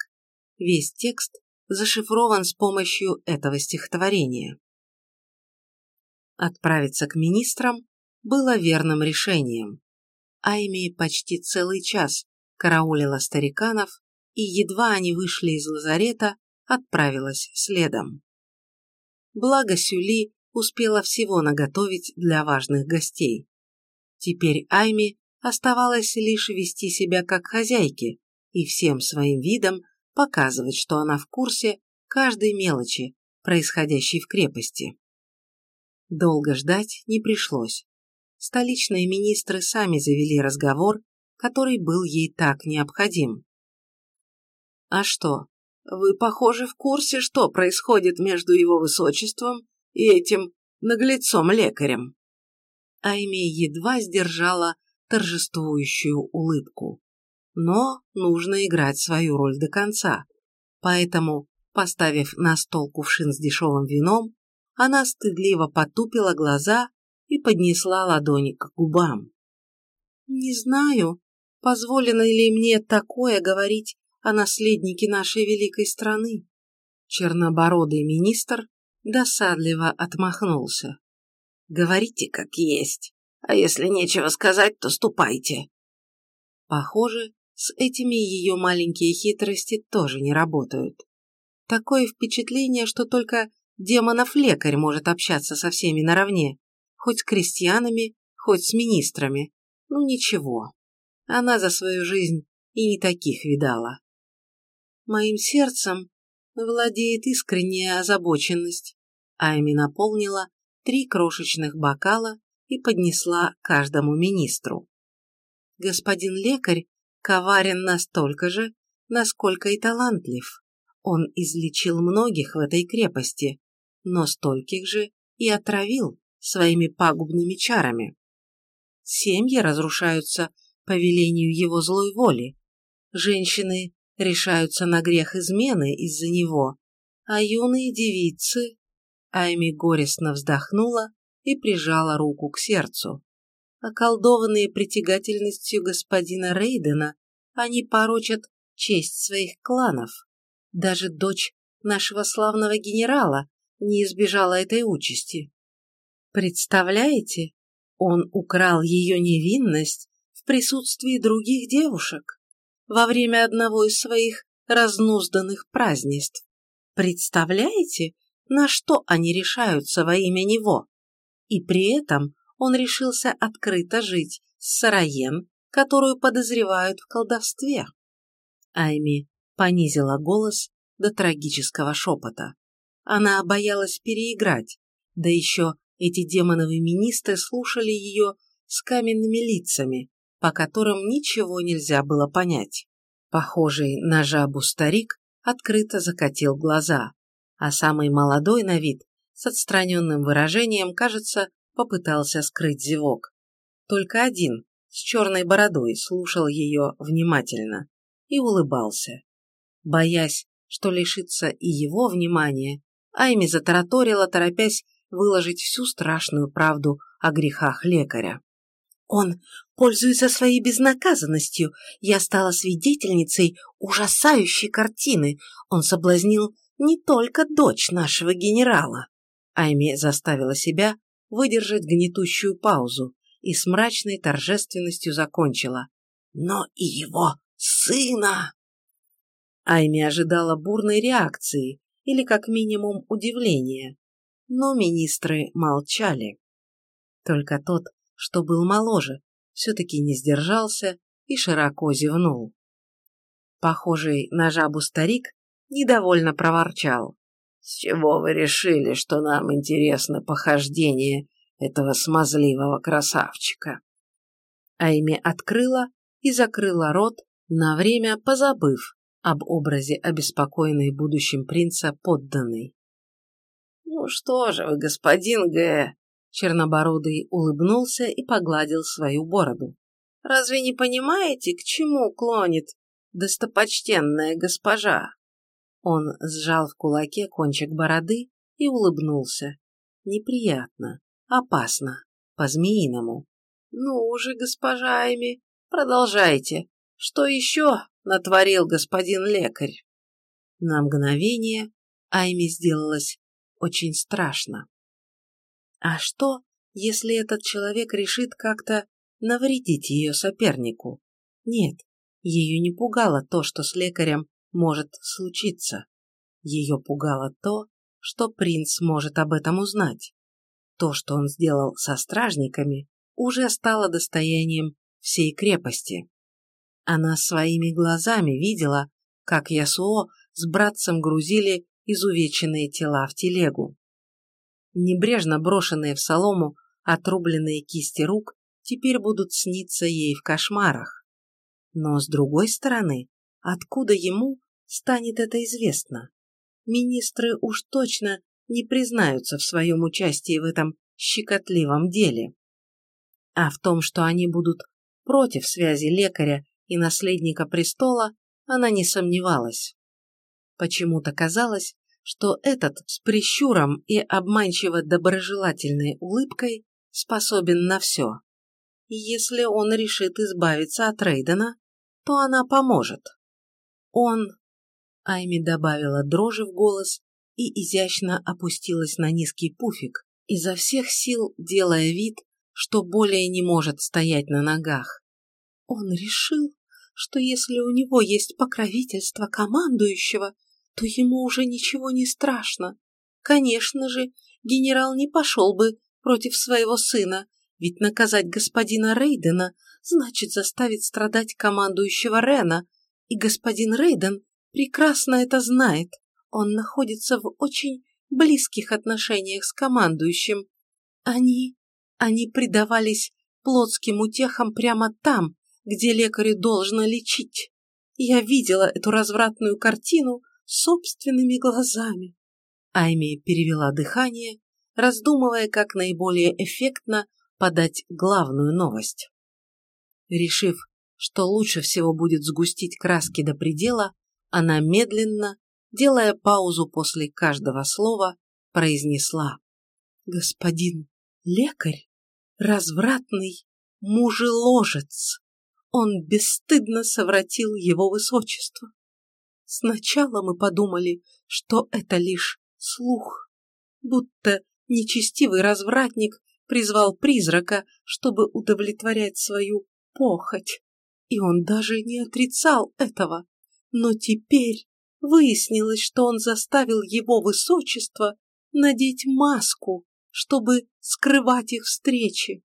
весь текст зашифрован с помощью этого стихотворения». Отправиться к министрам было верным решением. Айми почти целый час караулила стариканов, и едва они вышли из лазарета, отправилась следом. Благо Сюли успела всего наготовить для важных гостей. Теперь Айми оставалось лишь вести себя как хозяйки и всем своим видом показывать, что она в курсе каждой мелочи, происходящей в крепости. Долго ждать не пришлось. Столичные министры сами завели разговор, который был ей так необходим. «А что, вы, похоже, в курсе, что происходит между его высочеством и этим наглецом-лекарем?» Айми едва сдержала торжествующую улыбку. Но нужно играть свою роль до конца. Поэтому, поставив на стол кувшин с дешевым вином, она стыдливо потупила глаза и поднесла ладони к губам. «Не знаю, позволено ли мне такое говорить о наследнике нашей великой страны?» Чернобородый министр досадливо отмахнулся. «Говорите, как есть, а если нечего сказать, то ступайте». Похоже, с этими ее маленькие хитрости тоже не работают. Такое впечатление, что только демонов-лекарь может общаться со всеми наравне, хоть с крестьянами, хоть с министрами. Ну ничего, она за свою жизнь и не таких видала. Моим сердцем владеет искренняя озабоченность. Айми наполнила три крошечных бокала и поднесла каждому министру. Господин лекарь коварен настолько же, насколько и талантлив. Он излечил многих в этой крепости, но стольких же и отравил своими пагубными чарами. Семьи разрушаются по велению его злой воли. Женщины решаются на грех измены из-за него, а юные девицы... Айми горестно вздохнула и прижала руку к сердцу. Околдованные притягательностью господина Рейдена, они порочат честь своих кланов. Даже дочь нашего славного генерала не избежала этой участи. Представляете, он украл ее невинность в присутствии других девушек во время одного из своих разнузданных празднеств. Представляете, на что они решаются во имя него? И при этом он решился открыто жить с Сараен, которую подозревают в колдовстве. Айми понизила голос до трагического шепота. Она боялась переиграть, да еще эти демоновые министры слушали ее с каменными лицами, по которым ничего нельзя было понять. Похожий на жабу старик открыто закатил глаза, а самый молодой на вид, с отстраненным выражением, кажется, попытался скрыть зевок. Только один, с черной бородой, слушал ее внимательно и улыбался. Боясь, что лишится и его внимания, Айми затараторила, торопясь выложить всю страшную правду о грехах лекаря. Он пользуется своей безнаказанностью. Я стала свидетельницей ужасающей картины. Он соблазнил не только дочь нашего генерала. Айми заставила себя выдержать гнетущую паузу и с мрачной торжественностью закончила. Но и его сына! Айми ожидала бурной реакции или, как минимум, удивления, но министры молчали. Только тот, что был моложе, все-таки не сдержался и широко зевнул. Похожий на жабу старик недовольно проворчал. «С чего вы решили, что нам интересно похождение этого смазливого красавчика?» Айми открыла и закрыла рот, на время позабыв об образе обеспокоенной будущим принца подданной. «Ну что же вы, господин Г...» Чернобородый улыбнулся и погладил свою бороду. «Разве не понимаете, к чему клонит достопочтенная госпожа?» Он сжал в кулаке кончик бороды и улыбнулся. Неприятно, опасно, по-змеиному. «Ну уже, госпожа Эми, продолжайте. Что еще натворил господин лекарь?» На мгновение Айми сделалась очень страшно. А что, если этот человек решит как-то навредить ее сопернику? Нет, ее не пугало то, что с лекарем может случиться. Ее пугало то, что принц может об этом узнать. То, что он сделал со стражниками, уже стало достоянием всей крепости. Она своими глазами видела, как Ясуо с братцем грузили изувеченные тела в телегу. Небрежно брошенные в солому отрубленные кисти рук теперь будут сниться ей в кошмарах. Но, с другой стороны, откуда ему станет это известно? Министры уж точно не признаются в своем участии в этом щекотливом деле. А в том, что они будут против связи лекаря и наследника престола, она не сомневалась. Почему-то казалось, что этот с прищуром и обманчиво доброжелательной улыбкой способен на все. И если он решит избавиться от Рейдена, то она поможет. Он... Айми добавила дрожи в голос и изящно опустилась на низкий пуфик, изо всех сил делая вид, что более не может стоять на ногах. Он решил, что если у него есть покровительство командующего, то ему уже ничего не страшно. Конечно же, генерал не пошел бы против своего сына, ведь наказать господина Рейдена значит заставить страдать командующего Рена, и господин Рейден прекрасно это знает. Он находится в очень близких отношениях с командующим. Они... они предавались плотским утехам прямо там, где лекарю должно лечить. Я видела эту развратную картину собственными глазами. Айми перевела дыхание, раздумывая, как наиболее эффектно подать главную новость. Решив, что лучше всего будет сгустить краски до предела, она медленно, делая паузу после каждого слова, произнесла «Господин лекарь, развратный мужеложец, он бесстыдно совратил его высочество. Сначала мы подумали, что это лишь слух, будто нечестивый развратник призвал призрака, чтобы удовлетворять свою похоть. И он даже не отрицал этого. Но теперь выяснилось, что он заставил его высочество надеть маску, чтобы скрывать их встречи.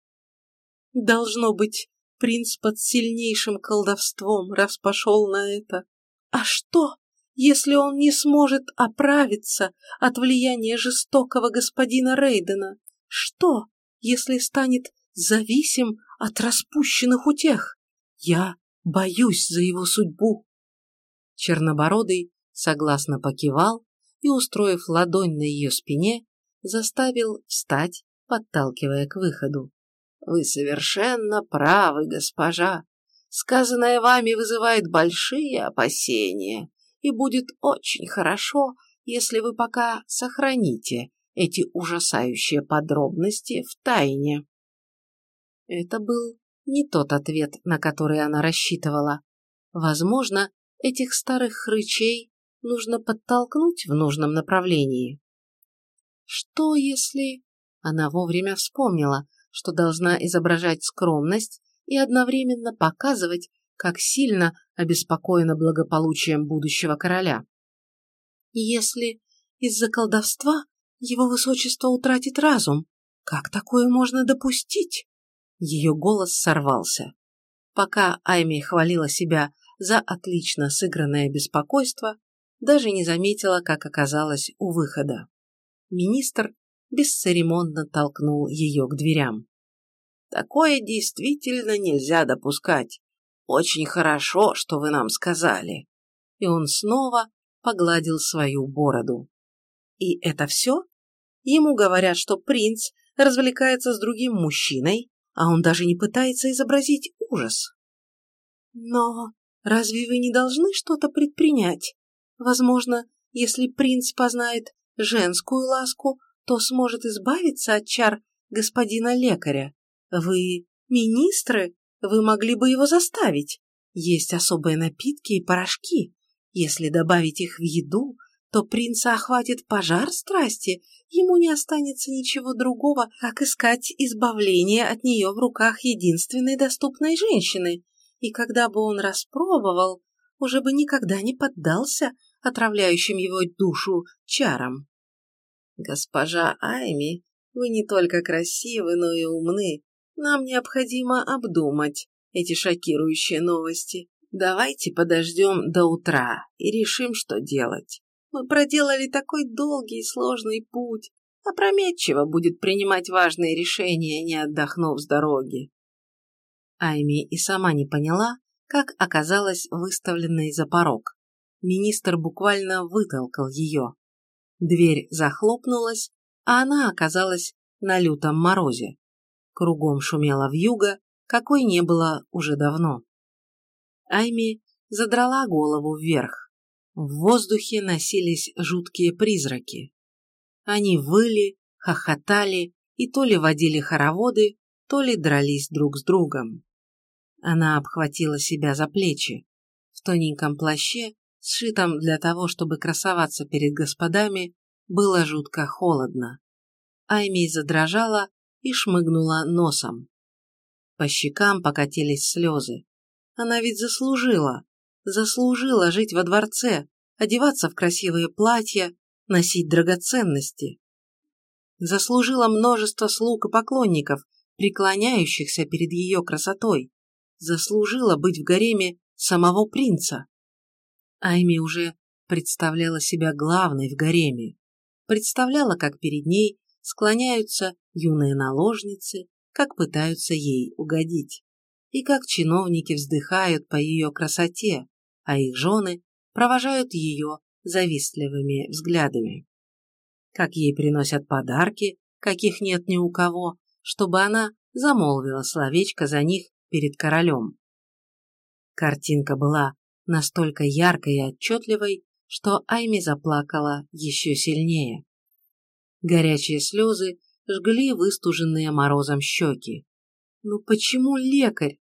Должно быть, принц под сильнейшим колдовством раз пошел на это. А что, если он не сможет оправиться от влияния жестокого господина Рейдена? Что, если станет зависим от распущенных утех? Я боюсь за его судьбу. Чернобородый согласно покивал и, устроив ладонь на ее спине, заставил встать, подталкивая к выходу. «Вы совершенно правы, госпожа. Сказанное вами вызывает большие опасения, и будет очень хорошо, если вы пока сохраните эти ужасающие подробности в тайне». Это был не тот ответ, на который она рассчитывала. Возможно, этих старых хрычей нужно подтолкнуть в нужном направлении. Что если... Она вовремя вспомнила, что должна изображать скромность и одновременно показывать, как сильно обеспокоена благополучием будущего короля. Если из-за колдовства его высочество утратит разум, как такое можно допустить? Ее голос сорвался. Пока Айми хвалила себя за отлично сыгранное беспокойство, даже не заметила, как оказалась у выхода. Министр бесцеремонно толкнул ее к дверям. Такое действительно нельзя допускать. Очень хорошо, что вы нам сказали. И он снова погладил свою бороду. И это все? Ему говорят, что принц развлекается с другим мужчиной, а он даже не пытается изобразить ужас. Но разве вы не должны что-то предпринять? Возможно, если принц познает женскую ласку, то сможет избавиться от чар господина лекаря. Вы министры, вы могли бы его заставить. Есть особые напитки и порошки. Если добавить их в еду, то принца охватит пожар страсти, ему не останется ничего другого, как искать избавление от нее в руках единственной доступной женщины. И когда бы он распробовал, уже бы никогда не поддался отравляющим его душу чарам. Госпожа Айми, вы не только красивы, но и умны. Нам необходимо обдумать эти шокирующие новости. Давайте подождем до утра и решим, что делать. Мы проделали такой долгий и сложный путь. Опрометчиво будет принимать важные решения, не отдохнув с дороги. Айми и сама не поняла, как оказалась выставленной за порог. Министр буквально вытолкал ее. Дверь захлопнулась, а она оказалась на лютом морозе. Кругом шумела вьюга, какой не было уже давно. Айми задрала голову вверх. В воздухе носились жуткие призраки. Они выли, хохотали и то ли водили хороводы, то ли дрались друг с другом. Она обхватила себя за плечи. В тоненьком плаще, сшитом для того, чтобы красоваться перед господами, было жутко холодно. Айми задрожала и шмыгнула носом. По щекам покатились слезы. Она ведь заслужила, заслужила жить во дворце, одеваться в красивые платья, носить драгоценности. Заслужила множество слуг и поклонников, преклоняющихся перед ее красотой. Заслужила быть в гареме самого принца. Айми уже представляла себя главной в гареме. Представляла, как перед ней склоняются юные наложницы, как пытаются ей угодить, и как чиновники вздыхают по ее красоте, а их жены провожают ее завистливыми взглядами. Как ей приносят подарки, каких нет ни у кого, чтобы она замолвила словечко за них перед королем. Картинка была настолько яркой и отчетливой, что Айми заплакала еще сильнее. Горячие слезы жгли выстуженные морозом щеки. Ну почему лекарь?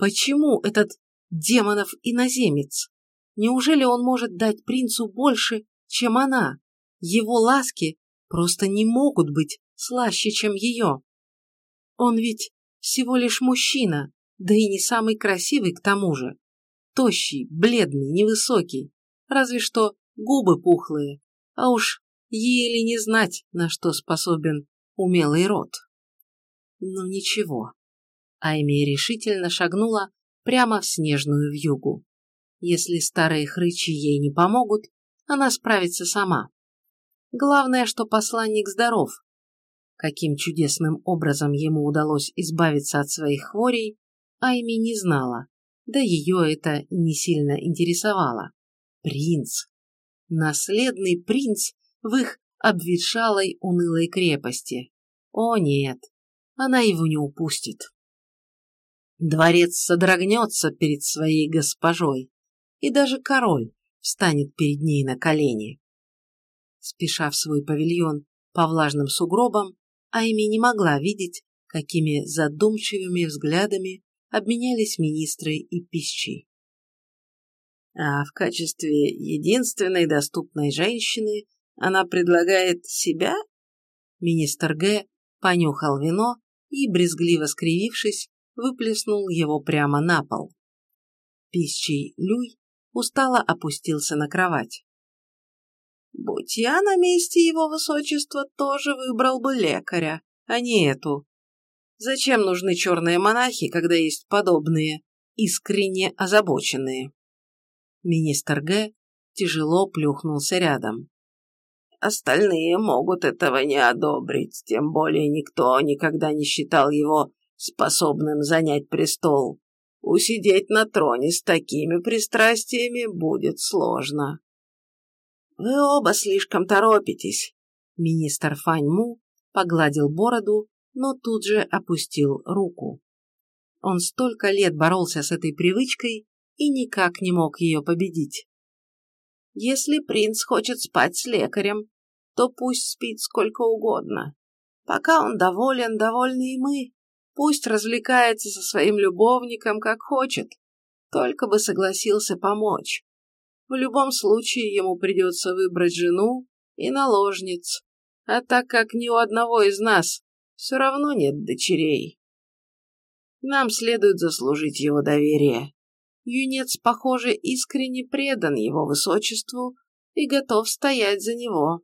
Почему этот демонов иноземец? Неужели он может дать принцу больше, чем она? Его ласки просто не могут быть слаще, чем ее. Он ведь всего лишь мужчина, да и не самый красивый к тому же. Тощий, бледный, невысокий, разве что губы пухлые, а уж еле не знать, на что способен умелый рот. Ну ничего. Айми решительно шагнула прямо в снежную вьюгу. Если старые хрычи ей не помогут, она справится сама. Главное, что посланник здоров. Каким чудесным образом ему удалось избавиться от своих хворей, Айми не знала, да ее это не сильно интересовало. Принц. Наследный принц в их обветшалой унылой крепости. О нет, она его не упустит. Дворец содрогнется перед своей госпожой, и даже король встанет перед ней на колени. Спеша в свой павильон по влажным сугробам, Айми не могла видеть, какими задумчивыми взглядами обменялись министры и пищей. А в качестве единственной доступной женщины она предлагает себя? Министр Г. понюхал вино и, брезгливо скривившись, выплеснул его прямо на пол. Пищий Люй устало опустился на кровать. «Будь я на месте его высочества, тоже выбрал бы лекаря, а не эту. Зачем нужны черные монахи, когда есть подобные, искренне озабоченные?» Министр Г. тяжело плюхнулся рядом. Остальные могут этого не одобрить, тем более никто никогда не считал его способным занять престол. Усидеть на троне с такими пристрастиями будет сложно. Вы оба слишком торопитесь. Министр Фаньму погладил бороду, но тут же опустил руку. Он столько лет боролся с этой привычкой и никак не мог ее победить. Если принц хочет спать с лекарем, то пусть спит сколько угодно. Пока он доволен, довольны и мы. Пусть развлекается со своим любовником, как хочет. Только бы согласился помочь. В любом случае ему придется выбрать жену и наложниц. А так как ни у одного из нас все равно нет дочерей. Нам следует заслужить его доверие. Юнец, похоже, искренне предан его высочеству и готов стоять за него.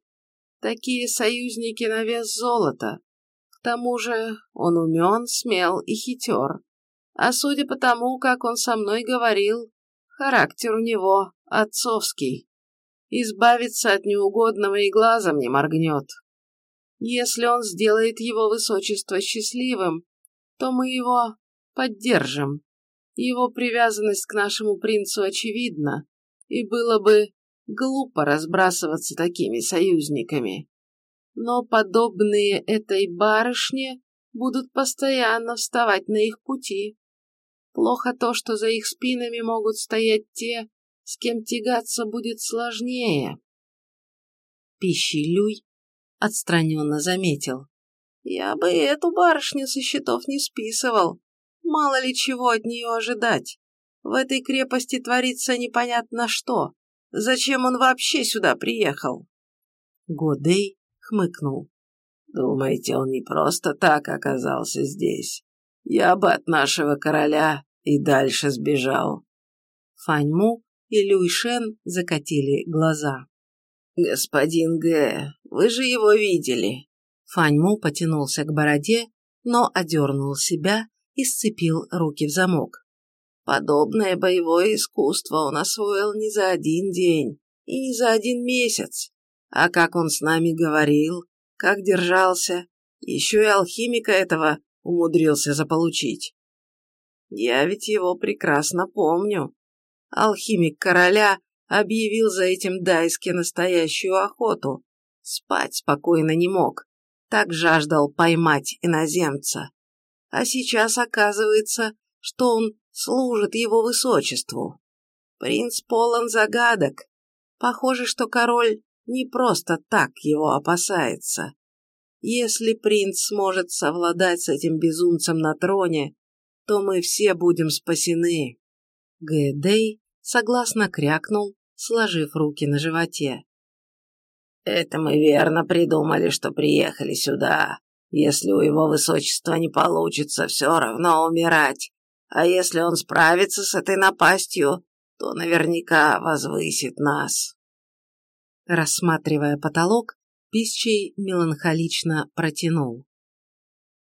Такие союзники на вес золота. Тому же он умен, смел и хитер. А судя по тому, как он со мной говорил, Характер у него отцовский. Избавиться от неугодного и глазом не моргнет. Если он сделает его высочество счастливым, то мы его поддержим. Его привязанность к нашему принцу очевидна, и было бы глупо разбрасываться такими союзниками. Но подобные этой барышне будут постоянно вставать на их пути. Плохо то, что за их спинами могут стоять те, с кем тягаться будет сложнее. Пищи отстраненно заметил. Я бы эту барышню со счетов не списывал. Мало ли чего от нее ожидать. В этой крепости творится непонятно что. Зачем он вообще сюда приехал? Годей хмыкнул. Думаете, он не просто так оказался здесь? Я бы от нашего короля и дальше сбежал. Фаньму и Люйшен закатили глаза. «Господин Г, вы же его видели!» Фаньму потянулся к бороде, но одернул себя и сцепил руки в замок. «Подобное боевое искусство он освоил не за один день и не за один месяц. А как он с нами говорил, как держался, еще и алхимика этого умудрился заполучить. Я ведь его прекрасно помню. Алхимик короля объявил за этим Дайске настоящую охоту. Спать спокойно не мог, так жаждал поймать иноземца. А сейчас оказывается, что он служит его высочеству. Принц полон загадок. Похоже, что король не просто так его опасается. Если принц сможет совладать с этим безумцем на троне, то мы все будем спасены. Гэдей согласно крякнул, сложив руки на животе. Это мы верно придумали, что приехали сюда. Если у его высочества не получится, все равно умирать. А если он справится с этой напастью, то наверняка возвысит нас. Рассматривая потолок, Писчий меланхолично протянул.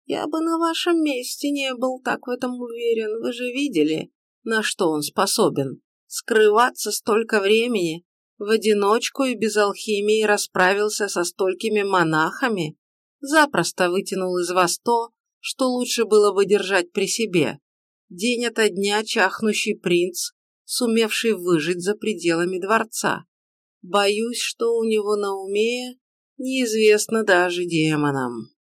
«Я бы на вашем месте не был так в этом уверен. Вы же видели, на что он способен. Скрываться столько времени, в одиночку и без алхимии расправился со столькими монахами, запросто вытянул из вас то, что лучше было бы держать при себе. День ото дня чахнущий принц, сумевший выжить за пределами дворца. Боюсь, что у него на уме неизвестно даже демонам.